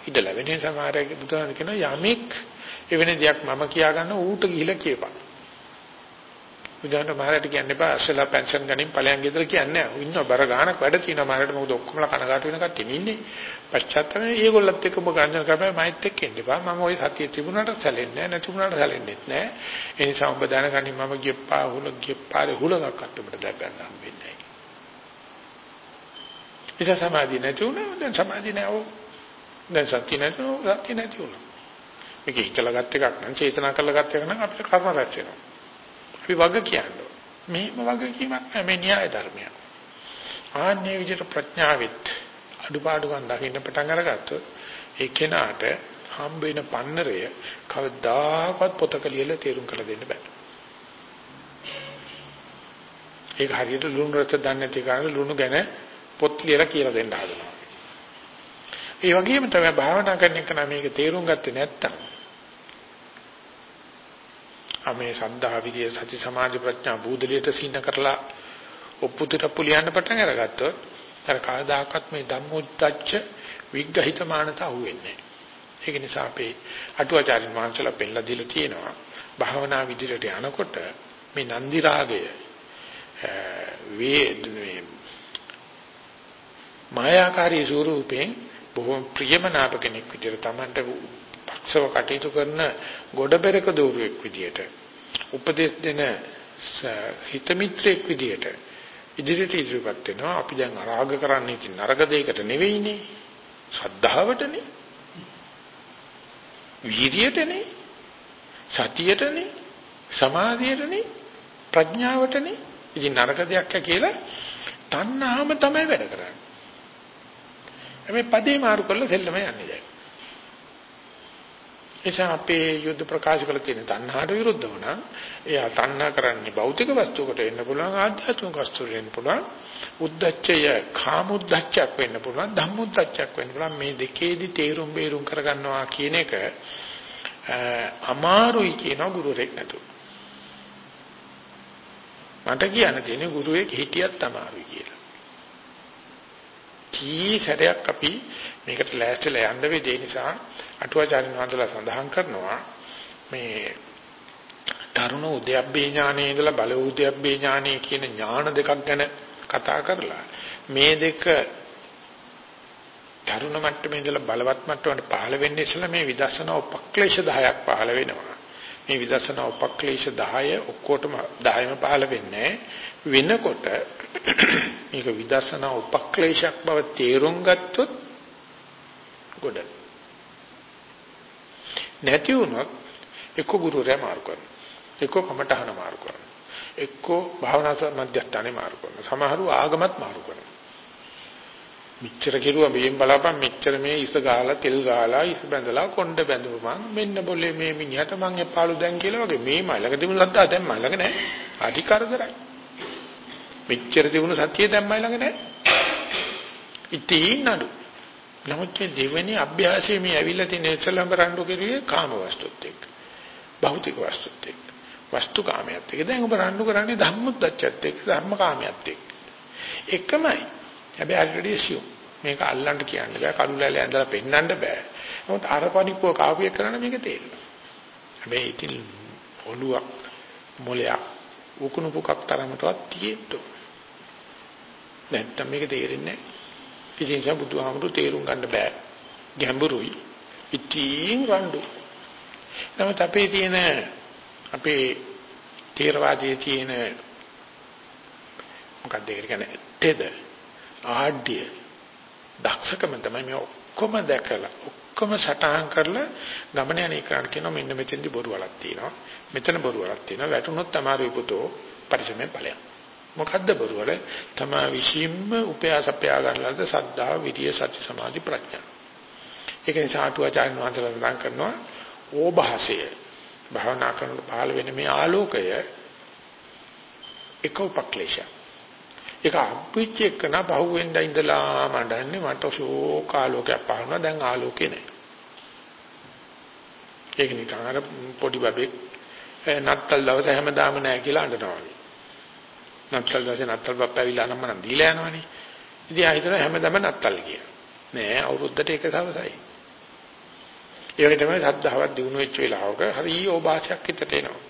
ඉඩ ලැබෙන සමහරයි බුදුහාම කියන යමෙක් එවැනි දෙයක් මම කියා ගන්න ඌට ගිහිලා කියපන්. බුදුහාම මහරට කියන්න එපා අසලා පෙන්ෂන් ගනින් ඵලයන් ගෙදර කියන්නේ නැහැ. ඉන්න බර ගානක් වැඩ තියෙනවා මහරට මොකද ඔක්කොමලා කනගාටු වෙන කට්ටිය ඉන්නේ. පශ්චාත්තමේ ඒගොල්ලත් එක්ක ඔබ ගාන්ජන කරපෑ මයිත් එක්ක එන්න එපා. මම ওই සතිය තිබුණාට සැලෙන්නේ නැහැ නැතිුණාට සැලෙන්නෙත් නැහැ. ඒ නිසා ඔබ දැනගනින් මම ගියපා හුල ගියපාරේ හුලක් අට්ටුමට දැක් ගන්න හම්බෙන්නේ නැහැ. ඉතින් සමාධිය නැති වුණා දැන් සමාධිය නැහැ. දැන් සත්‍ය නැතුව සත්‍ය නැති වුණා. මේක හිතලා ගත් එකක් නම් චේතනා කරලා ගත් එකක් නම් අපිට කර්ම රැස් වෙනවා. අපි වග කියන්නේ. මේම වගකීමක් නැහැ මේ න්‍යාය ධර්මයක්. ආන්නේ විදිහට ප්‍රඥාවෙත් අඩුපාඩුකම් දකින්න පටන් අරගත්තොත් ඒ කෙනාට හම්බ වෙන පන්නරය කවදාකවත් පොතක ලියලා තේරුම් කරලා දෙන්න බෑ. ඒක හරියට ලුණු රස දන්නේ නැති කාරණා ලුණු ගැන පොත් ලියලා කියලා දෙන්න හදනවා. ඒ වගේම තමයි භාවනා කරන එක නම් මේක තේරුම් ගත්තේ නැත්තම් අපේ සද්ධා විදිය සති සමාධි ප්‍රඥා බූදලියට සින්න කරලා ඔප්පුතට පුලියන්න පටන් අරගත්තොත් අර කවදාකවත් මේ ධම්මොච්ච විග්‍රහිත මානත අහුවෙන්නේ ඒක නිසා අපේ අටුවාචාරින් වහන්සේලා පෙන්ලා දීලා තියෙනවා. භාවනා විදියට යනකොට මේ නන්දි රාගය වේදනේ මායාකාරී ස්වරූපයෙන් බොහොම ප්‍රියමනාප කෙනෙක් විදිහට Tamanට පක්ෂව කටයුතු කරන ගොඩබෙරක දෝරුවෙක් විදිහට උපදේශ දෙන හිත මිත්‍රෙක් විදිහට ඉදිරියට ඉදිරියපත් වෙනවා. අපි දැන් අරාග කරන්නේ ඉතින් නරක දෙයකට නෙවෙයිනේ. ශ්‍රද්ධාවටනේ. වීර්යයටනේ සතියටනේ. සමාධියටනේ. ප්‍රඥාවටනේ. ඉතින් නරක දෙයක් කියලා තණ්හාම තමයි වැඩ කරන්නේ. මේ පදේ මාරු කරලා සෙල්ලම යන්නේ දැන්. එසා අපේ යුද්ධ ප්‍රකාශ කළ තියෙන තණ්හාට විරුද්ධ වුණා. එයා තණ්හා කරන්නේ භෞතික වස්තුවකට වෙන්න පුළුවන් ආධ්‍යාත්මික වස්තුවකට වෙන්න පුළුවන්. උද්දච්චය කාමුද්දච්චයක් වෙන්න පුළුවන් ධම්මුද්දච්චයක් වෙන්න පුළුවන්. මේ දෙකේදී තේරුම් බේරුම් කරගන්නවා කියන එක අමාරුයි කියන ගුරුවරයෙක් නැතුව. මට කියන්න තියෙන්නේ ගුරුවෙක් හිටියත් අමාරුයි කියලා. කී සැරයක් අපි මේකට ලෑස්තිලා යන්න වෙදී නිසා අටුවාචාරින් වහන්සේලා සඳහන් කරනවා මේ තරුණ උද්‍යප්පේ ඥානයේ ඉඳලා බල උද්‍යප්පේ ඥානයේ කියන ඥාන දෙකක් ගැන කතා කරලා මේ දෙක තරුණ මට්ටමේ ඉඳලා බලවත් මට්ටමට පහළ වෙන්නේ ඉස්සලා මේ විදර්ශනා උපක්ලේශ 10ක් පහළ වෙනවා. මේ විදර්ශනා උපක්ලේශ 10 ඔක්කොටම 10ම පහළ වෙන්නේ වෙනකොට මේක විදර්ශනා උපක්ලේශයක් බව තේරුම් ගත්තොත් ගොඩ. නැති වුණොත් එක්ක ගුරුවරයා මාරු කරනවා. එක්ක කමටහන මාරු කරනවා. එක්ක භාවනා මධ්‍යස්ථානේ මාරු කරනවා. සමහරව ආගමත් මාරු කරනවා. මෙච්චර කෙරුවා මෙයෙන් බලාපන් මෙච්චර මේ ඉස ගාලා තෙල් ගාලා ඉස බැඳලා කොණ්ඩ බැඳුවා මං මෙන්න બોලේ මේ මිනිහට මං එපාලු දැන් කියලා වගේ. මේ මලක තිබුණු සත්තා දැන් මලක නැහැ. අධිකාරදරයි මෙච්චර තිබුණු සත්‍යය දැන් මලක නැහැ ඉතින් නඩු නමුත් මේ දෙවෙනි අභ්‍යාසයේ මේ ඇවිල්ලා තියෙන ඉස්සලම් රණ්ඩු කෙරුවේ කාම වස්තුත් එක්ක. භෞතික වස්තුත් එක්ක. වස්තු කාමයට එක්ක. දැන් ඔබ රණ්ඩු කරන්නේ ධම්මොද්දච්චත් එක්ක ධර්ම කාමයට එක්ක. එකමයි. හැබැයි අල්රෙඩි සියුම්. මේක අල්ලන්න කියන්න බෑ. කරුලැල ඇඳලා පෙන්නන්න බෑ. නමුත් අර පණිපුව කාපිය කරන්න මේක තේරෙනවා. හැබැයි ඉතින් ඔළුවක් මොලයක් උකුණු පුකක් තරමටවත් තියෙන්න. නැත්තම් මේක තේරෙන්නේ නැහැ. ඉතින් ඒ බුදුහාමුදුරු තේරුම් ගන්න බෑ. ගැඹුරුයි. ඉතින් රණ්ඩු. නමුත් අපේ තියෙන අපේ තේරවාදයේ තියෙන මොකක්ද ඒක කියන්නේ තෙද ආඩ්‍ය දක්ෂකම තමයි මේ ඔක්කොම දැකලා ඔක්කොම සටහන් කරලා ගමන යන එකට කියනවා මෙන්න මෙතෙන්දි බොරු වලක් තියෙනවා මෙතන බොරු වලක් තියෙනවා වැටුනොත් තමයි පුතෝ පරිසමයෙන් ඵලයක් මොකද්ද බොරුවල තමා විශ්ීම්ම උපයාසපයා ගන්නලද සද්ධා විරිය සති සමාධි ප්‍රඥා. ඒක නිසා අටුවාචාර්ය වහන්සේලා සඳහන් කරනවා ඕභාසය. භාවනා කරන පහළ වෙන මේ ආලෝකය එක උපක්ලේශය ඒක අපිච්ච එකන බහුවෙන්ද ඉඳලා මඩන්නේ මට ශෝක ආලෝකයක් පහළනවා දැන් ආලෝකේ නැහැ ඒක නිකන් අර පොඩි බබෙක් නත්තල් දවසේ හැමදාම නැහැ කියලා අඬනවා වගේ. නත්තල් දැසේ නත්තල් බප්පැවිලා නම් මනම් දීලා යනවනේ. ඉතින් ආ හිතන හැමදම නත්තල් කිය. නෑ අවුරුද්දට එක දවසයි. ඒ වගේ තමයි සද්ධාවත් දිනු වෙච්ච වෙලාවක හරි ඕභාසයක් හිතට එනවා.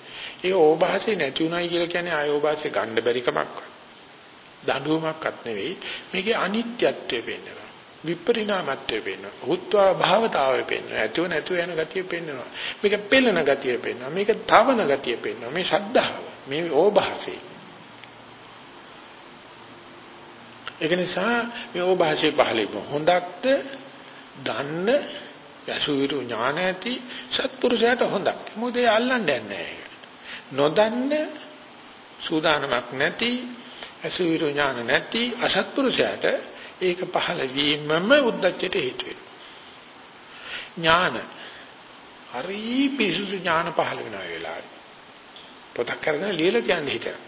ඒ ඕභාසය නැති උනායි කියලා කියන්නේ ආය ඕභාසය ගන්න බැරි කමක්. දඬුවමක්වත් නෙවෙයි. මේකේ අනිත්‍යත්වය පෙන්වනවා. විපරිණාමත්වය පෙන්වනවා. උත්වා භාවතාවය පෙන්වනවා. ඇතුව නැතුව යන ගතිය පෙන්වනවා. මේක පෙළෙන ගතිය පෙන්වනවා. මේක තවන ගතිය පෙන්වනවා. මේ ශද්ධාව. මේ ඕභාසය. ඒක නිසා මේ ඕභාෂයේ පහළේ හොඳක්ද දන්න යසුවිරු ඥාන ඇති සත්පුරුෂයාට හොඳක්. මොකද ඒ අල්ලන්නේ නැහැ. නොදන්න සූදානමක් නැති අසුවිරු ඥාන නැති අසත්පුරුෂයාට ඒක පහළ වීමම උද්දච්චයට හේතු වෙනවා. ඥාන හරි පිසුසු ඥාන පහළ වෙන වෙලාවේ පොතක් කරගෙන ලියලා කියන්නේ හිතනවා.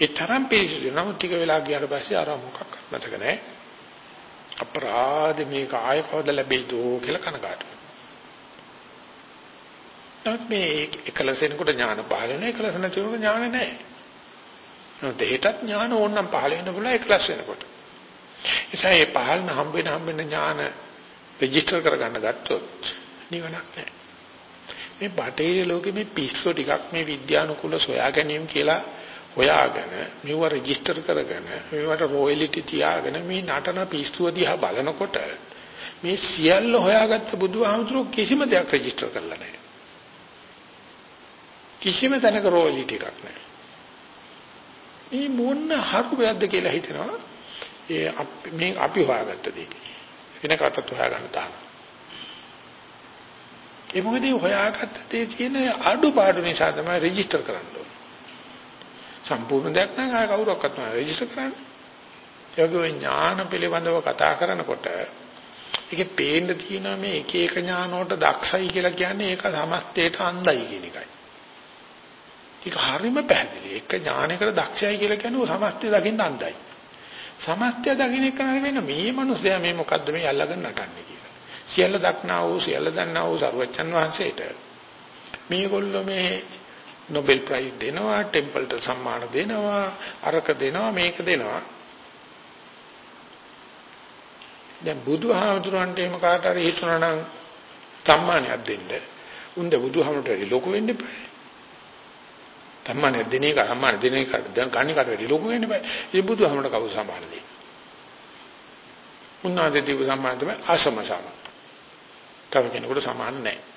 ඒ තරම් පිළිසිදු නම් ටික වෙලා ගියාට පස්සේ අර මොකක් මතක නැහැ. අපරාධ මේක ආය කවද ලැබෙයිද කියලා කනගාටු වෙනවා. මේ එකලසෙනකොට ඥාන පහළ වෙනවා එකලස නැතිවෙනකොට ඥාන නැහැ. දෙහෙටත් ඥාන ඕනනම් පහළ වෙන්න පුළුවන් එකලස් වෙනකොට. එසා මේ පහළන හම්බ වෙන හම්බ වෙන ඥාන රෙජිස්ටර් කරගන්න ගත්තොත් නිවනක් නැහැ. මේ බටේ ලෝකෙ මේ පිස්සු ටිකක් මේ විද්‍යානුකූල සොයා ගැනීම කියලා හොයාගෙන මෙව රෙජිස්ටර් කරගෙන මේවට රොයලිටි තියාගෙන මේ නටන පිස්සුව දිහා බලනකොට මේ සියල්ල හොයාගත්ත බුදුහාමුදුරුවෝ කිසිම දෙයක් රෙජිස්ටර් කරලා නැහැ. කිසිම තැනක රොයලිටි එකක් නැහැ. මේ මොන හරුවක්ද කියලා හිතනවා. ඒ මේ අපි හොයාගත්ත දෙයක්. වෙන කටත් හොයාගන්න තාම. ඒ මොකද හොයාගත්ත දේ තියෙන අඩුපාඩු නිසා තමයි රෙජිස්ටර් කරන්න ඕනේ. සම්පූර්ණ දෙයක් නම් ආය කවුරක්වත් නෑ රෙජිස්ටර් කරන්නේ. ඒ වගේ ඥාන පිළිබඳව කතා කරනකොට ඒකේ පේන්න තියෙනවා මේ එක එක ඥාන වලට දක්ෂයි කියලා කියන්නේ ඒක සමස්තයට අන්දයි කියන එකයි. ඒක හරියම පැහැදිලි. එක ඥානයකට දක්ෂයි කියලා කියන්නේ සමස්තය දකින්න අන්දයි. සමස්තය දකින්න එක නෙවෙයි මේ මිනිස්යා මේ මොකද්ද මේ අල්ලගෙන නටන්නේ කියලා. සියල්ල දක්නා වූ සියල්ල දන්නා වූ සරුවච්චන් වහන්සේට මේගොල්ලෝ මේ නොබෙල් ප්‍රයිස් දෙනවා ටෙම්පල්ට සම්මාන දෙනවා අරක දෙනවා මේක දෙනවා. දැන් බුදුහාමුදුරන්ට එහෙම කාට හරි හිතුණා නම් සම්මානයක් දෙන්න. උන්ද බුදුහාමුදුරට ලොකු වෙන්න බෑ සම්මානයක් දෙන එක සම්මාන දෙන එක දැන් කන්නේ කාට වැඩි ලොකු වෙන්න බෑ ඉතින් බුදුහාමුදුරට කවුරු සම්මාන දෙන්නේ? උන්වහන්සේ දීපු සම්මාන තමයි අසම සම තව කෙනෙකුට සමාන නැහැ.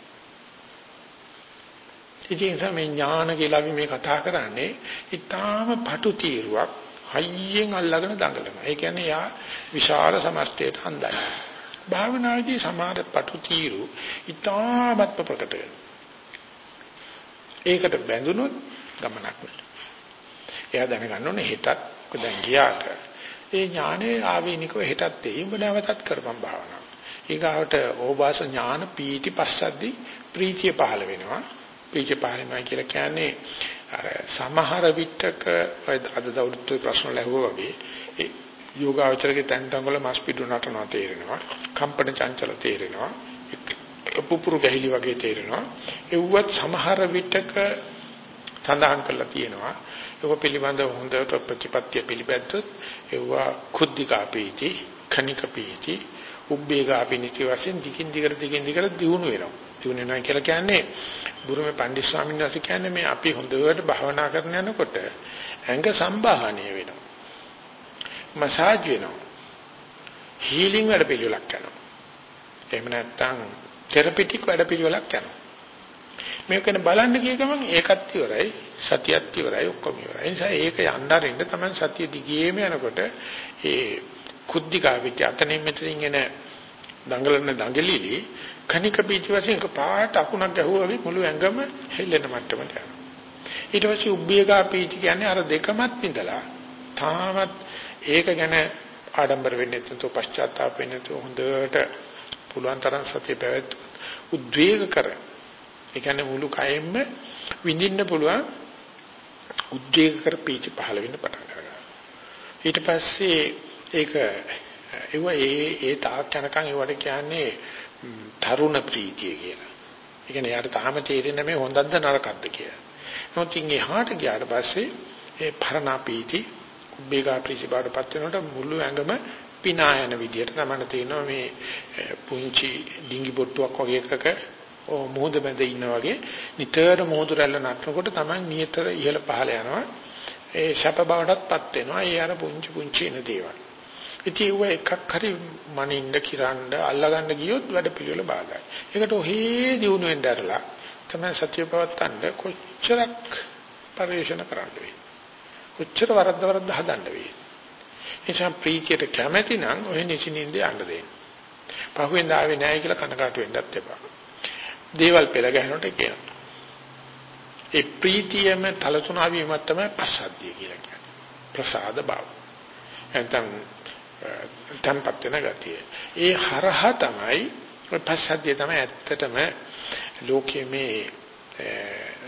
ඉතින් මේ ඥාන කියලා අපි මේ කතා කරන්නේ ඊටාම පටු තීරුවක් හයියෙන් අල්ලගෙන දඟලනවා. ඒ කියන්නේ යා විශාල සමස්තයට හන්දයි. භාවනාදී සමාද පටු තීරු ඊටාමත් ප්‍රකට ඒකට බැඳුනොත් ගමනක් නෑ. එයා දැනගන්න ඕනේ හෙටත් දැන් ගියාට ඒ ඥානේ ආවේනිකව හෙටත් එයි උඹ නැවතත් කරපම් භාවනාව. ඊගාවට ඕවාස ඥාන පීටි පස්සද්දි ප්‍රීතිය පහළ වෙනවා. පීච පාරමයි කියලා කියන්නේ අර සමහර විටක අද දවල්ට ප්‍රශ්න ලැබුවා වගේ ඒ යෝගාවචරගේ තැන් තැන් වල මස් පිටු නටනවා තේරෙනවා කම්පන චංචල තේරෙනවා පුපුරු ගැහිලි වගේ තේරෙනවා. ඒවත් සමහර විටක සඳහන් කරලා තියෙනවා ඒක පිළිබඳව හොඳට ප්‍රතිපත්තිය පිළිබැද්දොත් ඒවා කුද්ධිකා පීති කණික පීති උබ්බේගා පිනිති වශයෙන් දිගින් දිගට දිගින් දිගට දියුණු වෙනවා දියුණු වෙනවා කියලා කියන්නේ බුරුමේ පණ්ඩිත ස්වාමීන් වහන්සේ කියන්නේ මේ අපි හොඳට භාවනා කරන යනකොට ඇඟ සම්බාහනය වෙනවා. මසාජ් වෙනවා. හීලින් වැඩ පිළිවෙලක් කරනවා. එහෙම නැත්නම් තෙරපිටික් වැඩ පිළිවෙලක් කරනවා. මේක ගැන බලන්න ගිය ගමන් ඒකත් ඉවරයි සතියත් ඉවරයි ඔක්කොම ඉවරයි. ඒ නිසා ඒක යන්න අරින්න තමයි සතිය දිගේම යනකොට ඒ කුද්ධිකා විද්‍ය අතනින් මෙතනින් එන දඟලන දඟලිලි කණික පිටි වශයෙන් පාට අකුණක් ගැහුවා වගේ මුළු ඇඟම හෙල්ලෙන මට්ටමට යනවා. ඊට පස්සේ උබ්බේගා පීටි කියන්නේ අර දෙකමත් විඳලා තාමත් ඒක ගැන ආඩම්බර වෙන්නේ නැතුව පශ්චාත්තාප වෙන්නේ නැතුව හොඳට පුළුවන් තරම් සතිය පැවැත් උද්වේග කර. ඒ කියන්නේ මුළු කයෙම විඳින්න පුළුවන් උද්වේග කර පීටි පහළ වෙන්න පටන් ගන්නවා. ඊට පස්සේ ඒක ඒව ඒ ඒ තාක් යනකම් ඒවට කියන්නේ තරුණ ප්‍රීතිය කියලා. ඒ කියන්නේ යාට තාම තේරෙන්නේ මේ හොඳක්ද නරකක්ද කියලා. නමුත් ඉන්නේ හාට ගියාට පස්සේ ඒ පරණා ප්‍රීති උබ්බේගා ප්‍රීති බාටපත් වෙනකොට මුළු ඇඟම පිනා යන විදියට තමයි තේරෙනවා මේ පුංචි ඩිංගි බොට්ටුවක් වගේ එකක මොහොත බැඳ ඉන්න වගේ නිතර මොහොත රැල්ල නටනකොට තමයි නියතර ඉහළ පහළ යනවා. ඒ ශප බවටත්පත් වෙනවා. ඒ අර පුංචි පුංචි එන දේවල්. ඉතින් ඒව එකක් හරි මනින්න කිරන්න අල්ලගන්න ගියොත් වැඩ පිළිවෙල බාධායි. ඒකට ඔහේ දිනු වෙන්න ඇරලා තමයි සත්‍ය පවත්තන්න කොච්චරක් පරිශන කරන්න වෙයි. කොච්චර වරද්ද වරද්ද හදන්න වෙයි. එනිසා ප්‍රීතියට කැමැති නම් ඔය නිසිනින්ද යන්න දෙන්න. පහුවෙන් ආවේ නැහැ කියලා කනකාට වෙන්නත් එපා. දේවල් පෙළ ගැහෙනකොට කියනවා. ඒ ප්‍රීතියම තලතුණා වීමක් තමයි පස්සද්ධිය කියලා කියන්නේ. ප්‍රසාද බව. නැත්නම් තන්පත් වෙන ගතිය. ඒ හරහා තමයි පස්සද්ධිය තමයි ඇත්තටම ලෝකයේ මේ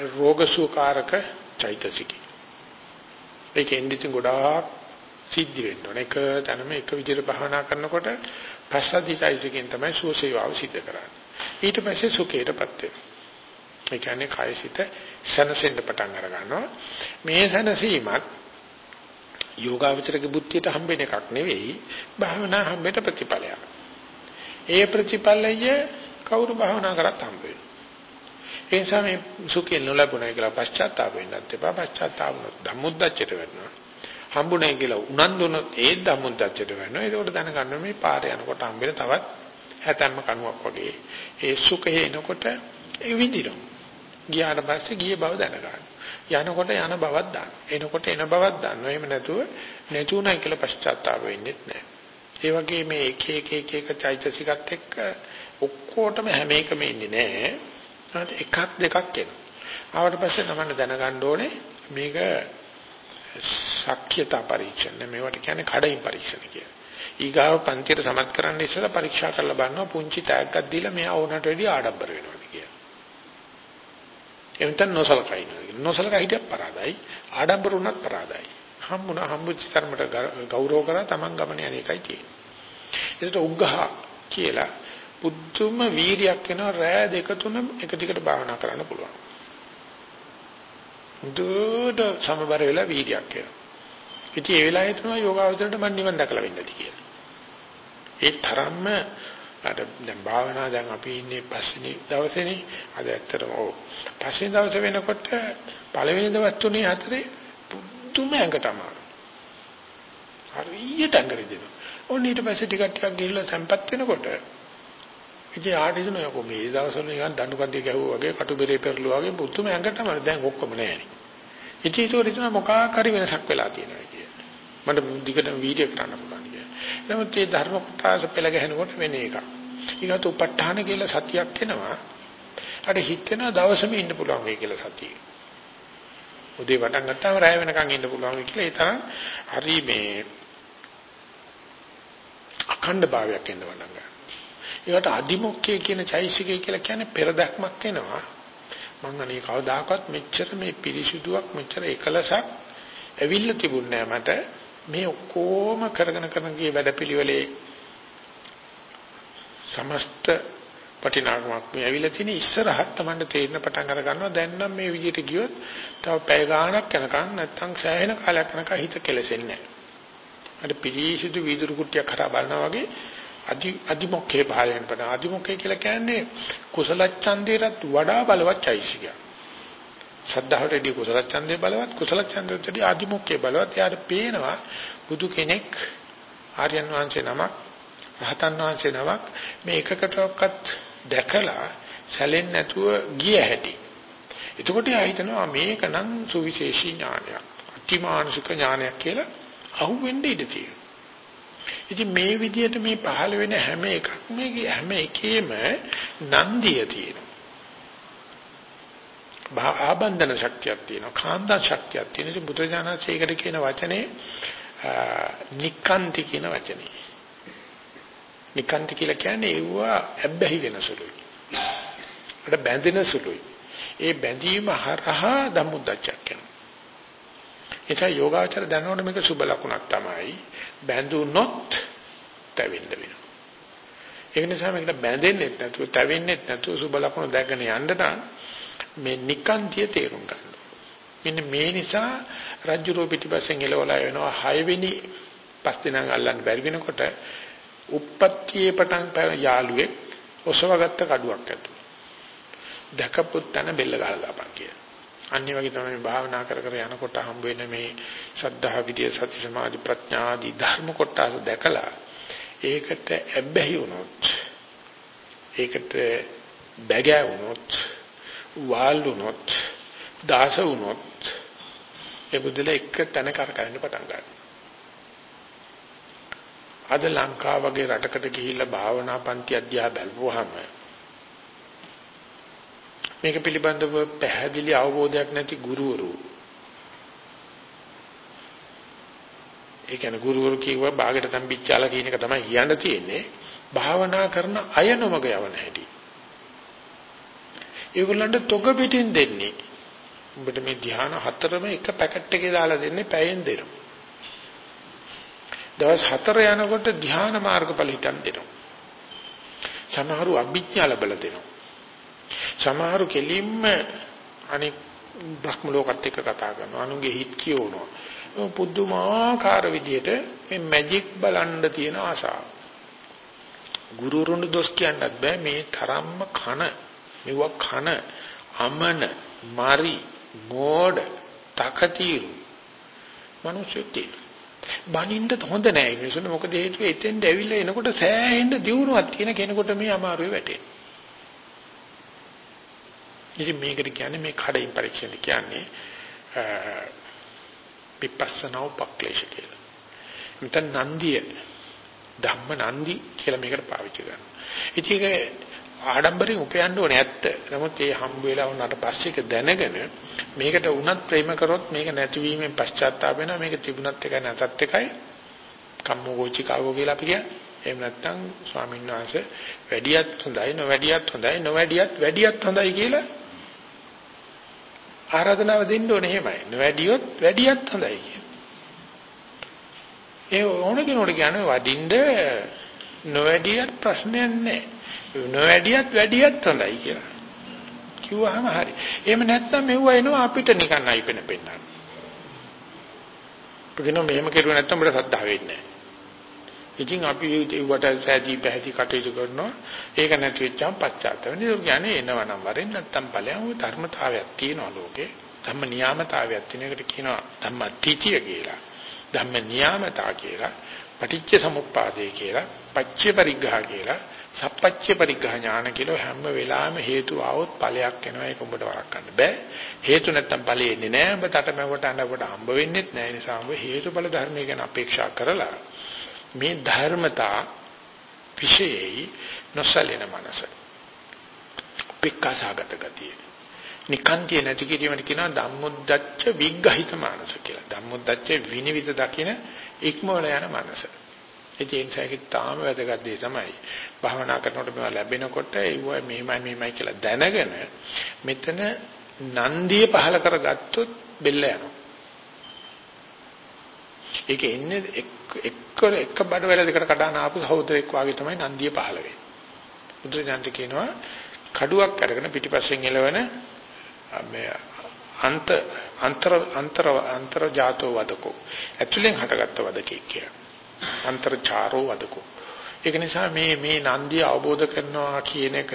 රෝග සුකාරක චෛතසිකය. ඒකෙන් ඉතින් ගොඩාක් සිද්ධ වෙන්න ඕන. එක තැනම එක විදිහට භාවනා කරනකොට පස්සද්ධි චෛතසිකෙන් තමයි සුවසේවාව සිද්ධ කරන්නේ. ඊට පස්සේ සුඛයටපත් වෙනවා. ඒ කියන්නේ කායසිත සනසෙන්න පටන් අර ගන්නවා. මේ සනසීමත් යෝගාවචරගේ බුද්ධියට හම්බෙන එකක් නෙවෙයි භාවනා හම්බෙට ප්‍රතිඵලයක්. ඒ ප්‍රතිඵලය කවුරු භාවනා කරත් හම්බ වෙනවා. ඒ නිසා මේ සුඛය නොලැබුණා කියලා පශ්චාත්තාප වෙන්නත් එපා. පශ්චාත්තාප වුණොත් ධම්මුද්දච්චයට වෙනවා. හම්බුනේ කියලා උනන්දුනොත් ඒ ධම්මුද්දච්චයට වෙනවා. ඒකෝට දැනගන්න මේ පාර යනකොට හම්බෙන තවත් හැතැම්ම කණුවක් වගේ. ඒ සුඛය එනකොට ඒ විඳිනවා. ගියාට පස්සේ ගිය බව දැනගන්න. යනකොට යන බවක් දාන්න. එනකොට එන බවක් දාන්න. එහෙම නැතුව නැතුණයි කියලා පශ්චාත්තාප වෙන්නේ නැහැ. ඒ වගේ මේ එක එක එක එක චෛතසිකත් එක්ක ඔක්කොටම හැම එකම ඉන්නේ නැහැ. එකක් දෙකක් එනවා. ආවට පස්සේ තමයි දැනගන්න ඕනේ මේක ශක්්‍යතා පරීක්ෂණ මේවට කියන්නේ කඩින් පරීක්ෂණ කියලා. ඊගාව පන්තියට සමත් කරන්න ඉස්සෙල්ලා පරීක්ෂා කරලා බලනවා පුංචි ටැග්ගක් දීලා මෙයා ඕනට වැඩිය ආඩම්බර වෙනවද කියලා. එතන නොසලකයි නේද? නොසලකයි හිටියක් පරාදයි. ආඩම්බර වුණත් පරාදයි. හම්බුණා හම්බුච්ච තරමට ගෞරව කරලා Taman ගමන යන එකයි තියෙන්නේ. ඒකට උග්ඝහ කියලා පුදුම වීරියක් වෙනවා රෑ දෙක තුන එක දිගට භාවනා කරන්න පුළුවන්. දුඩ සමබර වෙලා වීර්යයක් වෙනවා. ඉතින් ඒ වෙලාවේ තමයි යෝගාවචරයට මම නිවන් දැකලා වෙන්නදී කියලා. ඒ තරම්ම අර දැන් භාවනා දැන් අපි ඉන්නේ පස්වෙනි දවසේනේ අද ඇත්තටම ඔව් පස්වෙනි දවසේ වෙනකොට පළවෙනි දවස් තුනේ හතරේ පුදුම ඇඟට අමාරු. හරියට ඇඟරි දෙනවා. ඔන්න ඊට පස්සේ ටිකක් ටිකක් ගිහිල්ලා තැම්පත් වෙනකොට ඉතින් ආටිසන යකෝ මේ දවස්වල නිකන් දඬු කන්දේ ගැහුවා වගේ කටු බෙරේ පෙරළුවා වගේ පුතුම ඇඟටම දැන් ඔක්කොම නැහැ. ඉතින් ඒක උඩින් මොකක් හරි වෙනසක් වෙලා තියෙනවා කියන්නේ. මට දිගටම වීඩියෝ කරන්න පුළුවන් කියන්නේ. නමුත් මේ ධර්ම කොටස පෙළ ගැහෙනකොට වෙන එකක්. ඊගොත උපට්ඨාන කියලා සතියක් එනවා. අර හිතෙන දවසම ඉන්න පුළුවන් වෙයි කියලා සතිය. උදේ වටන් ගත්තාම රැය වෙනකන් ඉන්න පුළුවන් වෙයි කියලා ඒ තරම් හරි මේ අඛණ්ඩ භාවයක් එන්න වඩා ගන්න. ඒකට අදිමොක්කේ කියන චෛසිකය කියලා කියන්නේ පෙරදක්මක් එනවා. මම අනේ කවදාකවත් මෙච්චර මේ පිරිසිදුවක් මෙච්චර එකලසක් ඇවිල්ලා තිබුණේ මට මේ ඔක්කොම කරගෙන කරන ගිය වැඩපිළිවෙලේ සමස්ත පටිනාගමක් මේ ඇවිල්ලා තියෙන ඉස්සරහත් Tamanne තේරෙන පටන් අර ගන්නවා දැන් නම් මේ විදිහට ගියොත් තව පැය ගාණක් යනකම් නැත්තම් සෑහෙන කාලයක් යනකම් හිත කෙලසෙන්නේ නැහැ. අර පිළිසිදු වීදුරු කුට්ටියක් කරා බලනවා වගේ අදි අදිමොක්ඛේ භාවයෙන් පද අදිමොක්ඛේ කියලා කියන්නේ කුසල ඡන්දයටත් වඩා බලවත් චෛසිකයක්. ශ්‍රද්ධාවටදී කුසල ඡන්දේ බලවත් කුසල ඡන්දයටදී අදිමොක්ඛේ බලවත්. යාට පේනවා බුදු කෙනෙක් ආර්යයන් වහන්සේ නමක් රහතන් වහන්සේ නමක් මේ එකකටවත් දැකලා සැලෙන්නේ නැතුව ගිය හැටි. එතකොට යා හිතනවා මේක නම් සුවිශේෂී ඥානයක්. අතිමානුෂික ඥානයක් කියලා අහුවෙන්න ඉඩ තියෙනවා. ඉතින් මේ විදිහට මේ පහළ වෙන හැම එකක්ම හැම එකේම නන්දිය තියෙනවා. ආබන්ධන ශක්තියක් තියෙනවා. කාන්දා ශක්තියක් තියෙනවා. ඉතින් බුදුජානකයේකට කියන වචනේ නික්කාන්ති කියන වචනේ. නික්කාන්ති කියලා කියන්නේ ඒවා ඇබ්බැහි වෙන සුළුයි. අර බැඳෙන සුළුයි. ඒ බැඳීම හරහා ධම්මුද්දච්චයක් වෙනවා. එතන යෝගාචර දැනනකොට මේක සුබ ලකුණක් තමයි. බැඳුනොත් තැවෙන්න වෙනවා. ඒ නිසා මේකට බැඳෙන්නේ නැතුව තැවෙන්නේ නැතුව සුබ ලකුණ දැකගෙන යන්න නම් මේ නිකාන්තිය තේරුම් ගන්න. මෙන්න මේ නිසා රජ්ජුරෝ පිටිපස්සෙන් එලවලා වෙනවා 6 වෙනි පස් දිනක් අල්ලන්න බැරි වෙනකොට උප්පත්තියේ පටන් යාළුවෙක් ඔසවගත්ත කඩුවක් ඇතු. දැකපුත් තන බෙල්ල ගහලා දාපන් කියලා. අනිත් වගේ තමයි භාවනා කර කර යනකොට හම්බ වෙන මේ ශ්‍රද්ධා විදිය සති සමාධි ප්‍රඥා ආදී ධර්ම කොටස දැකලා ඒකට ඇබ්බැහි වුණොත් ඒකට බැගෑ වුණොත් වාල් වුණොත් දාස වුණොත් ඒ බුදුල එක තැන කරකැවෙන්න පටන් ගන්නවා. අද ලංකාව වගේ රටකට ගිහිල්ලා භාවනා පන්ති අධ්‍යා බැලුවාම මේක පිළිබඳව පැහැදිලි අවබෝධයක් නැති ගුරුවරු. ඒ කියන්නේ ගුරුවරු කිව්වා ਬਾගෙට තම්බිච්චාලා කියන එක තමයි කියන්න තියෙන්නේ. භාවනා කරන අය නොමග යවන හැටි. ඒගොල්ලන්ට තොග පිටින් දෙන්නේ උඹට මේ ධ්‍යාන හතරම එක පැකට් එකේ දාලා දෙන්නේ පැයෙන් දෙනවා දවස් හතර යනකොට ධ්‍යාන මාර්ගඵල හිතන් දෙනවා සමහරු අභිඥා ලැබලා දෙනවා සමහරු කෙලින්ම අනික් බ්‍රහ්ම ලෝකත් එක්ක කතා කරනවා. අනුගේ හිත් කියවනවා. පුදුමාකාර විදිහට මේ මැජික් බලන්න තියෙන ආසාව. ගුරුරුන් දොස් කියන්නත් බෑ මේ තරම්ම කන මෙව කන අමන, මරි, මෝඩ, තකතිරු මිනිස්සු තියෙනවා. බනින්න හොඳ නෑ මිනිස්සුන්ට මොකද හේතුව එතෙන්ද ඇවිල්ලා එනකොට සෑහෙන්න දියුණුවක් තියෙන කෙනෙකුට මේ අමාරුවේ වැටෙනවා. ඉතින් මේකට කියන්නේ මේ කඩින් පරීක්ෂණ කියන්නේ විපස්සනා උපක්ලේශ කියලා. මෙතන නන්දිය ධම්ම නන්දි කියලා මේකට පාවිච්චි කරනවා. ඉතින් ඒක ආඩම්බරෙන් උපයන්න ඕනේ ඇත්ත. නමුත් ඒ හම්බ වෙලා වුණාට පස්සේ ඒක දැනගෙන මේකට උනත් ප්‍රේම කරොත් මේක නැතිවීමෙන් පශ්චාත්තාප වෙනවා. මේක තිබුණත් එකයි නැතත් එකයි. කම්මෝගෝචි කාවෝ කියලා අපි කියන්නේ. එහෙම නැත්නම් ස්වාමීන් වහන්සේ වැඩියත් හොඳයි නොවැඩියත් හොඳයි නොවැඩියත් වැඩියත් හොඳයි කියලා ආරාධනාව දෙන්න ඕනේ එහෙමයි. නොවැඩියොත් වැඩියත් හොඳයි කියන. ඒ ඕන කෙනෙකුට කියන්නේ වඩින්න නොවැඩියත් ප්‍රශ්නයක් නැහැ. නොවැඩියත් වැඩියත් හොඳයි කියලා. කිව්වහම හරි. එහෙම නැත්නම් මෙව්ව එනවා අපිට නිකන් අයිපෙන පෙන්නන්න. පුදිනෝ මෙහෙම කරුවේ නැත්නම් අපිට සද්ධා වෙන්නේ නැහැ. ඉතින් අපි ඒවට සෑදී පැහැදී කටයුතු කරනවා. ඒක නැති වෙච්චාම පශ්චාත්තාප වෙනවා. ඒක කියන්නේ එනවනම් වරෙන් නැත්තම් ඵලයන් ওই ධර්මතාවයක් තියෙනවා ලෝකේ. ධම්ම නියාමතාවයක් තියෙන එකට කියනවා ධම්ම තිතිය කියලා. ධම්ම නියාමතා කියලා. පටිච්ච සමුප්පාදේ කියලා. පච්ච පරිග්‍රහ කියලා. සප්පච්ච පරිග්‍රහ ඥාන කියලා හැම වෙලාවෙම හේතු ආවොත් ඵලයක් එනවා ඒක උඹට වරක් ගන්න බෑ හේතු නැත්තම් ඵලෙ එන්නේ නෑ ඔබ තටමැවට අඬවට හම්බ වෙන්නෙත් නෑ නිසා ඔබ හේතුඵල ධර්මය ගැන අපේක්ෂා කරලා මේ ධර්මතා විශේෂයි නොසලෙන මනස. පික්කසගත ගතිය. නිකාන්තිය නැති කිරීමට කියනවා ධම්මොද්දච්ච විග්ගහිත මානස කියලා. ධම්මොද්දච්ච විනිවිද දකින ඉක්මවල යන මනස. ඒ කියන්නේ තාම වැදගත් දේ තමයි. භාවනා කරනකොට මේවා ලැබෙනකොට ඒව මෙහෙමයි මෙහෙමයි කියලා දැනගෙන මෙතන නන්දිය පහල කරගත්තොත් බෙල්ල යනවා. ඒක එන්නේ එක්ක එක බඩ වල දෙකට කඩන ආපු සහෝදරෙක් වාගේ තමයි නන්දිය පහළ වෙන්නේ. බුදුරජාණන් කියනවා කඩුවක් අරගෙන පිටිපස්සෙන් එලවන මේ අන්ත අන්තර අන්තර අන්තර ජාතෝ වදකෝ. ඇතුලෙන් හටගත්ත වදකෙක් කියලා. අන්තර්චාරෝ වදකෝ. ඒක නිසා මේ මේ නන්දිය අවබෝධ කරනවා කියන එක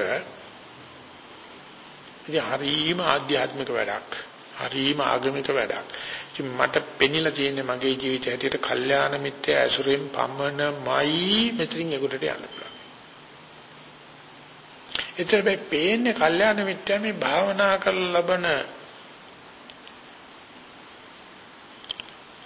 ඉතින් හරීම ආධ්‍යාත්මික වැඩක්. හරීම ආගමික වැඩක්. ඉතින් මට පෙනිලා තියෙන්නේ මගේ ජීවිතය හැටියට කල්යාණ මිත්‍ය ඇසුරෙන් පමණමයි මෙතනින් එගොඩට යන්න පුළුවන්. ඒතර මේ පේන්නේ කල්යාණ මිත්‍ය මේ භාවනා කරලා ලබන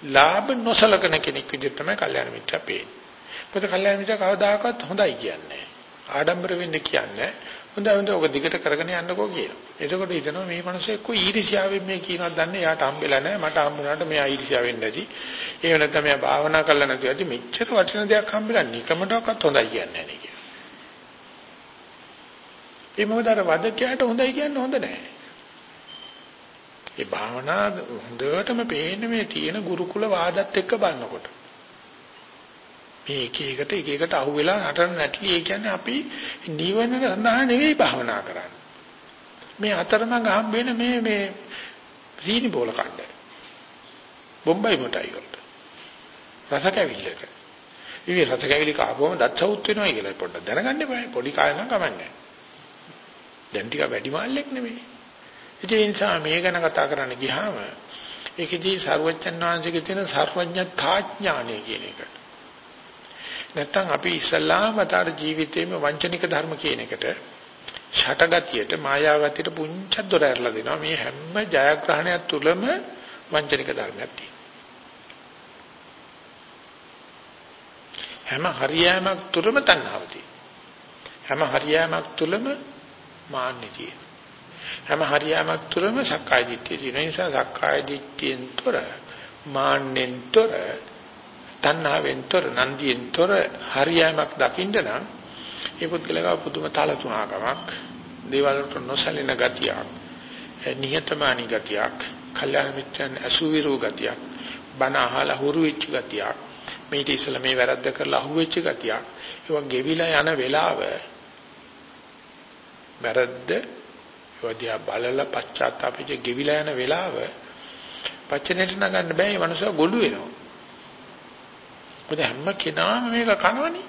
ලාභ නොසලකන කෙනෙක් විදිහට තමයි කල්යාණ මිත්‍ය පේන්නේ. මොකද කල්යාණ මිත්‍ය කවදාකවත් හොඳයි කියන්නේ. ආඩම්බර වෙන්න කියන්නේ හොඳයි හොඳයි ඔක දිගට කරගෙන යන්නකෝ කියනවා. එතකොට හිතනවා මේ මිනිස්සු එක්ක ඊර්ෂ්‍යාවෙන් මේ කියනවත් දන්නේ යාට හම්බෙලා නැහැ මට හම්බුනාට මෙයා ඊර්ෂ්‍යාවෙන් නැති. ඒ වෙනත්නම් මෙයා භාවනා කරලා නැති ඇති මෙච්චර වටින දෙයක් හම්බෙලා නිකමඩක්වත් හොඳයි කියන්නේ නැහැ නේ. ඒ මොකද අර වදකයට හොඳයි කියන්නේ හොඳ නැහැ. ඒ භාවනා හොඳටම පේන්නේ මේ තියෙන ගුරුකුල වාදත් එක්ක බලනකොට. මේ එක එකට එක එකට අහු වෙලා නටන නැටි ඒ කියන්නේ අපි නිවන සඳහා නෙවෙයි භාවනා කරන්නේ. මේ අතරමඟ හම්බ වෙන මේ මේ සීනි බෝල කණ්ඩ. බොම්බයි මොටයි වලට. රස කැවිල්ලක. ඉතින් රස කැවිලි කාපුවම දත් සවුත් වෙනවා කියලා පොඩ්ඩක් දැනගන්න බෑ. පොඩි කාලේ නම් කමන්නේ. දැන් ටික වැඩි මාල්ලෙක් නෙමෙයි. ඉතින් ඒ නිසා මේ ගැන කතා කරන්න ගියාම ඒකදී සර්වඥාන් වහන්සේගේ තියෙන සර්වඥතා ඥානය කියන එක. නැත්තම් අපි ඉස්සල්ලාම අතර ජීවිතේම වංචනික ධර්ම කියන එකට ෂටගතියට මායාගතියට පුංචක් දොර ඇරලා දෙනවා. මේ හැම ජයග්‍රහණයක් තුළම වංචනික ධර්මයක් හැම හරියෑමක් තුළම තණ්හාව හැම හරියෑමක් තුළම මාන්නය හැම හරියෑමක් තුළම සක්කාය දිට්ඨිය තියෙන නිසා සක්කාය දිට්ඨියෙන් තොර මාන්නෙන් තොර තණ්හාවෙන් තොර නන්දියෙන් තොර හරියෑමක් දකින්න නම් ඒ පුද්ගලයා පුදුම තලතුණකමක් දේවල් වලට නොසැලෙන ගතියක් නිහතමානී ගතියක් කල්යාණ මිත්‍රයන් අසුවිරු ගතියක් බණ අහලා හුරු වෙච්ච ගතියක් මේක ඉස්සලා මේ වැරද්ද කරලා අහු වෙච්ච ගතියක් ඒවා ගෙවිලා යන වෙලාව වැරද්ද ඒවා බලලා පශ්චාත්තාපෙට ගෙවිලා යන වෙලාව පච්චනෙට නගන්න බෑ මේ මනුස්සයා ගොළු වෙනවා. මොකද හැම කෙනාම මේක කනවනේ.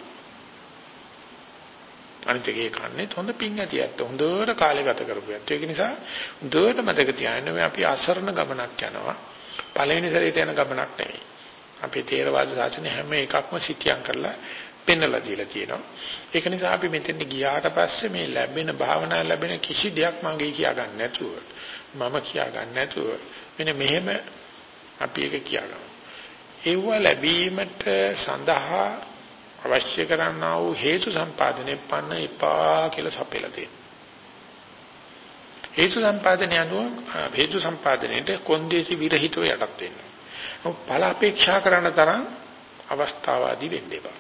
අනිත් එකේ කන්නේ හොඳ පිං ඇති ඇත්ත. හොඳට කාලය ගත කරපු ඇත්ත. ඒක නිසා හොඳට මතක තියාගන්න මේ අපි අසරණ ගමනක් යනවා. පළවෙනි සැරේට යන ගමනක් නෙවෙයි. අපේ තේරවාද සාසනේ හැම එකක්ම සිටියම් කරලා පෙන්වලා දීලා තියෙනවා. ඒක නිසා අපි මෙතෙන් ගියාට පස්සේ මේ ලැබෙන භාවනා ලැබෙන කිසි දෙයක් මගේ කියා ගන්න නැතුව මම කියා ගන්න නැතුව මෙන්න මෙහෙම අපි ඒක කියාගමු. ඒව ලැබීමට සඳහා අවශ්‍ය කරන්නා වූ හේතු සම්පාදනය පන්න එපා කියලා සපයලා තියෙනවා. හේතු සම්පාදනය අනුව හේතු සම්පාදනයේට කොන්දේසි විරහිතව යටත් වෙනවා. ඵල අපේක්ෂා කරන තරම් අවස්ථාවාදී වෙන්න එපා.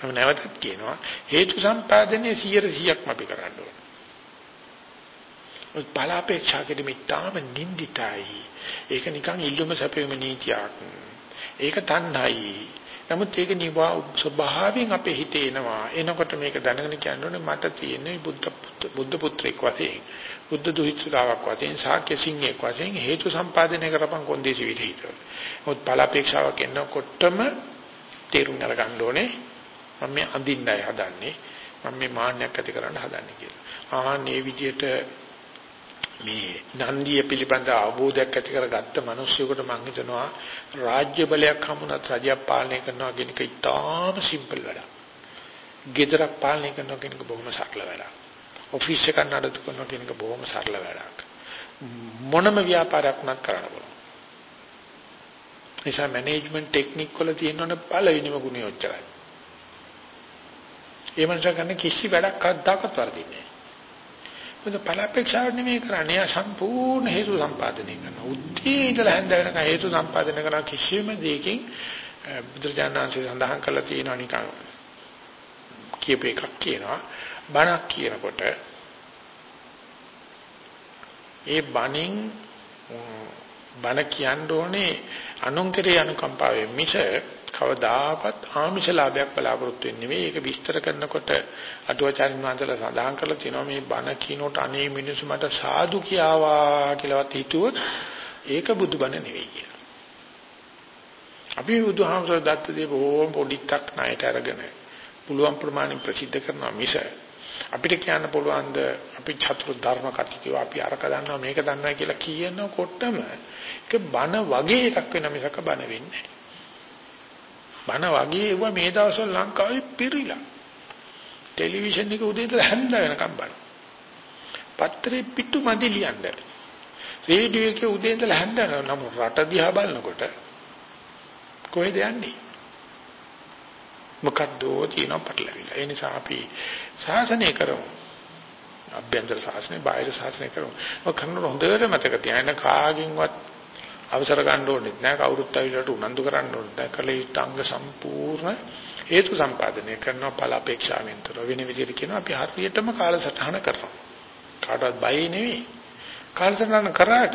මම නැවතත් කියනවා හේතු සම්පාදනයේ 100%ක්ම අපි කරන්න ඕනේ. ඵල අපේක්ෂා කිරීම ඉතාම නින්දිතයි. ඒක නිකන් ඉල්ලුම සැපෙම නීතියක්. ඒක තණ්හයි. නමුත් ඒක නිවා ස්වභාවයෙන් අපේ හිතේ එනවා. එනකොට මේක දැනගෙන කියන්න මට තියෙන්නේ බුද්ධ බුද්ධ පුත්‍රෙක් වශයෙන්. බුද්ධ දුහිතකාවක් වශයෙන් ශාක්‍ය සිංහෙක් වශයෙන් හේතු සම්පාදනය කරපන් කොන්දේසි විදිහට. මොකද ඵල අපේක්ෂාවක් එනකොටම තේරුම් අරගන්න ඕනේ මම මේ අඳින්නයි හදන්නේ. මම මේ මාන්නයක් ඇති කරන්න හදන්නේ කියලා. ආහන් මේ විදිහට මේ නන්දිය පිළිබඳ අවබෝධයක් ඇති කරගත්ත මිනිස්සුෙකුට මම හිතනවා රාජ්‍ය බලයක් හමුනත් රජයක් පාලනය කරනවා කියන එක ඉතාම සිම්පල් වැඩක්. ගෙදරක් පාලනය කරනවා කියන එක බොහොම සරල වැඩක්. ඔෆිස් එකක් නඩත්තු කරනවා කියන එක බොහොම සරල වැඩක්. මොනම ව්‍යාපාරයක් වුණත් කරන්න පුළුවන්. නිසා මැනේජ්මන්ට් ටෙක්නික් වල තියෙනවනේ පළවෙනිම ගුණය ඔච්චරයි. ඒ මනස ගන්න කිසි වැඩක් අද්දාකත් වර්ධින්නේ නැහැ. මොකද ඵල අපේක්ෂාව නෙමෙයි කරන්නේ ආ සම්පූර්ණ හේතු සම්පාදනය කරනවා. උද්දී ඉඳලා හැන්ද වෙනකන් හේතු සම්පාදනය කරන කිසිම දෙයකින් බුදුරජාණන්සේ සඳහන් කළා තියෙනවා නිකන් කියප එකක් කියනවා. බණක් කියනකොට ඒ බණින් බණ කියන්න ඕනේ අනුන් කෙරේ අනුකම්පාවෙන් මිස කවදාකවත් ආමිෂ ලාභයක් බලාපොරොත්තු වෙන්නේ නෙවෙයි. ඒක විස්තර කරනකොට අටුවාචාරින් වහන්සේලා සඳහන් කරලා තියෙනවා මේ බණ කියනකොට අනේ මිනිස්සු මට සාදු කියාවා කියලාවත් හිතුවොත් ඒක බුදුබණ නෙවෙයි කියලා. අපි බුදුහාමසෝ දත්තදී බොහොම පොඩික් ණයට අරගෙන පුළුවන් ප්‍රමාණය ප්‍රසිද්ධ කරනවා මිස අපිට කියන්න පුළුවන් ද අපි චතුරු ධර්ම කතිකව අපි අරක දන්නවා මේක දන්නවා කියලා කියනකොටම ඒක බන වගේ එකක් වෙන මිසක බන වෙන්නේ නැහැ. බන වගේ ඒවා මේ දවස්වල ලංකාවේ පිරිලා. ටෙලිවිෂන් එක උදේ ඉඳලා හැන්ද වෙනකම් බලන. පත්‍රේ පිටු මදි ලියන්න. රේඩියෝ එකේ උදේ ඉඳලා හැන්ද නම් රට දිහා බලනකොට කොහෙද යන්නේ? මොකද්ද තියෙන පටලවිලා. ඒ නිසා අපි සාසනය කරමු. අභ්‍යන්තර සාසනය, බාහිර සාසනය කරමු. ඔය කරන හොඳට මතක තියාගන්න කාගෙන්වත් අවසර ගන්න ඕනේ නැහැ කවුරුත් ඇවිල්ලාට උනන්දු කරන්න ඕනේ නැහැ කලේ අංග සම්පූර්ණ හේතු සම්පාදනය කරනවා ඵල අපේක්ෂාවෙන් තොර වෙන විදිහට කියනවා අපි හරියටම කාලසටහන කරනවා කාටවත් බය නෙවෙයි කාලසටහන කරාට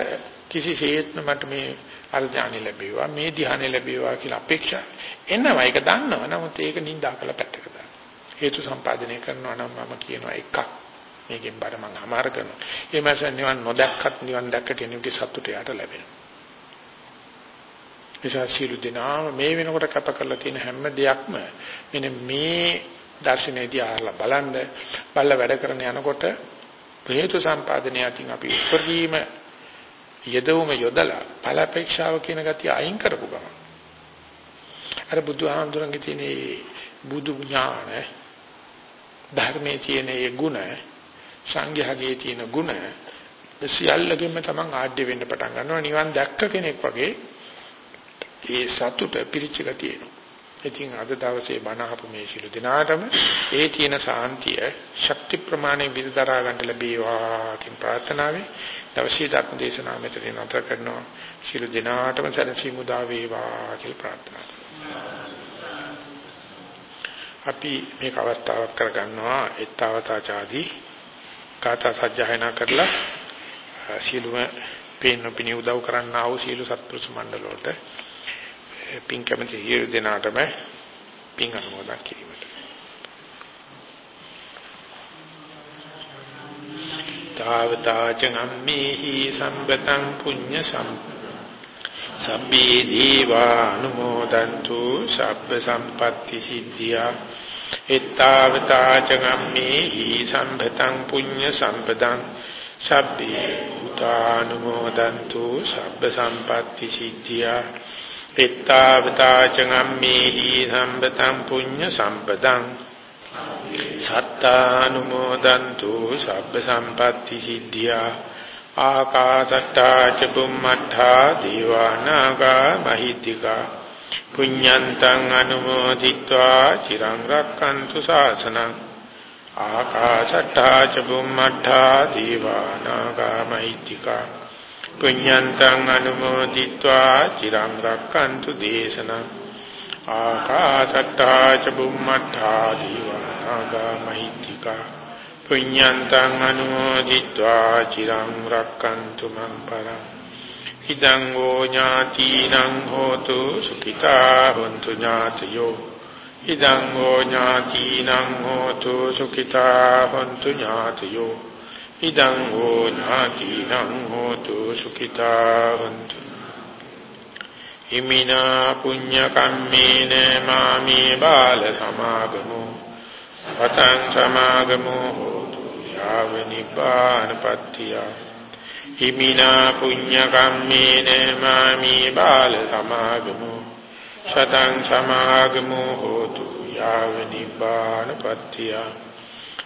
කිසිසේත්ම මට මේ අර ඥානෙ ලැබේවා මේ ධ්‍යානෙ ලැබේවා කියලා අපේක්ෂා එනවා. ඒක දන්නවා. නමුත් ඒක නිඳා කළ පැත්තක දාන්න. හේතු සම්පාදනය කරනවා නම් මම කියනවා එකක්. මේකෙන් බර මම අමාර කරනවා. ඒ මාස නිවන් නොදැක්කත් නිවන් දැක්ක කෙනෙකුගේ සතුට යට ලැබෙනවා. නිසා සියලු දෙනාම මේ වෙනකොට කැප කරලා තියෙන හැම දෙයක්ම මෙන්න මේ දර්ශනයේදී අහලා බලන්න බල්ල වැඩ කරන යනකොට හේතු සම්පාදනය අතින් අපි උපරිම යදවම යොදලා ඵලපේක්ෂාව කියන ගතිය අයින් කරපු ගමන් අර බුදුහාමුදුරන්ගේ තියෙන බුදු ඥාන ධර්මයේ තියෙන ඒ ගුණ සංඝයාගේ තියෙන ගුණ සියල්ලගෙම තමන් ආඩ්‍ය වෙන්න පටන් ගන්නවා නිවන් දැක්ක කෙනෙක් වගේ ඒ සතුට පිරිච්ච ගතිය එනවා. ඉතින් අද දවසේ බණ අහපු මේ සිළු දිනාටම ඒ තියෙන සාන්තිය ශක්ති ප්‍රමාණය විදතරා ගන්න ලැබේවා කියන ප්‍රාර්ථනාවෙන් දවසේ ධර්ම දේශනාව මෙතන නතර කරනවා. සිළු දිනාටම සැනසීම උදා වේවා කියලා ප්‍රාර්ථනා අපි මේක අවස්ථාවක් කරගන්නවා ettavataචාදී කාථා සජ්ජායනා කරලා සීලුම පේන පිණි උදව් කරන්නා වූ සීල සත්පුරුෂ මණ්ඩල වලට පින් කැමති හිිරු දෙනාටම පින් අනුමෝදන් කිරීමට. තාවතාචංම්මේහි සම්පතං පුඤ්ඤ සම් සබ්බේ දීවා අනුමෝදන්තු සබ්බ සම්පatti සිද්ධියා ittavata cagammehi sampatang punya sampadang sabbi භූතානුමෝදන්තු සබ්බ සම්පatti සිද්ධියා පිත්තාවතා චගම්මේහි සම්පතං පුඤ්ඤ සම්පතං සත්තානුමෝදන්තු සබ්බ සම්පatti සිද්ධියා ආකාසට්ටා ච බුම්මඨා දීවානාගා මහිත්‍තිකා පුඤ්ඤන්තං අනුමෝදිत्वा චිරං රක්칸තු ශාසනං ආකාසට්ටා ච බුම්මඨා දීවානාගා මහිත්‍තිකා පුඤ්ඤන්තං අනුමෝදිत्वा චිරං රක්칸තු දේශනං ආකාශත්තා ච බුම්මත්තා දීවානාගා මහිත්‍තිකා පුඤ්ඤන්තං අනුමෝදිत्वा චිරං රක්칸තු මං පරං ඉදං ෝ ඥාතිනං හෝතු සුඛිතා හොන්තු ඥාතයෝ ඉදං ෝ ඥාතිනං හෝතු සුඛිතා හොන්තු ඥාතයෝ ඉදං ෝ ඥාතිනං හෝතු සුඛිතා හොන්තු ඉමිනා පුඤ්ඤ කම්මේන මාමේ බාල සමාගමෝ පතං සමාගමෝ හෝතු යාව නිපානපත්තියා හිමිනා පුඤ්ඤ කම්මේන මාමි බාල සමාගමෝ සතං සමාගමෝ හෝතු යාව නිපානපත්තිය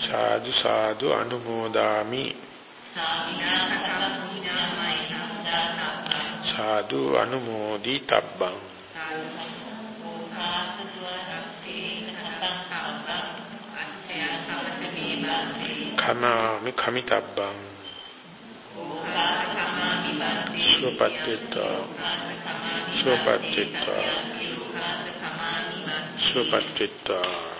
සාදු සාදු අනුමෝදාමි. සාදු අනුමෝදි තබ්බං කමාමි කමිතබ්බං. සුපත්ත්වා සුවපත්ත්වා සුවපත්ත්වා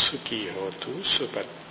සුඛී හෝතු සුපත්.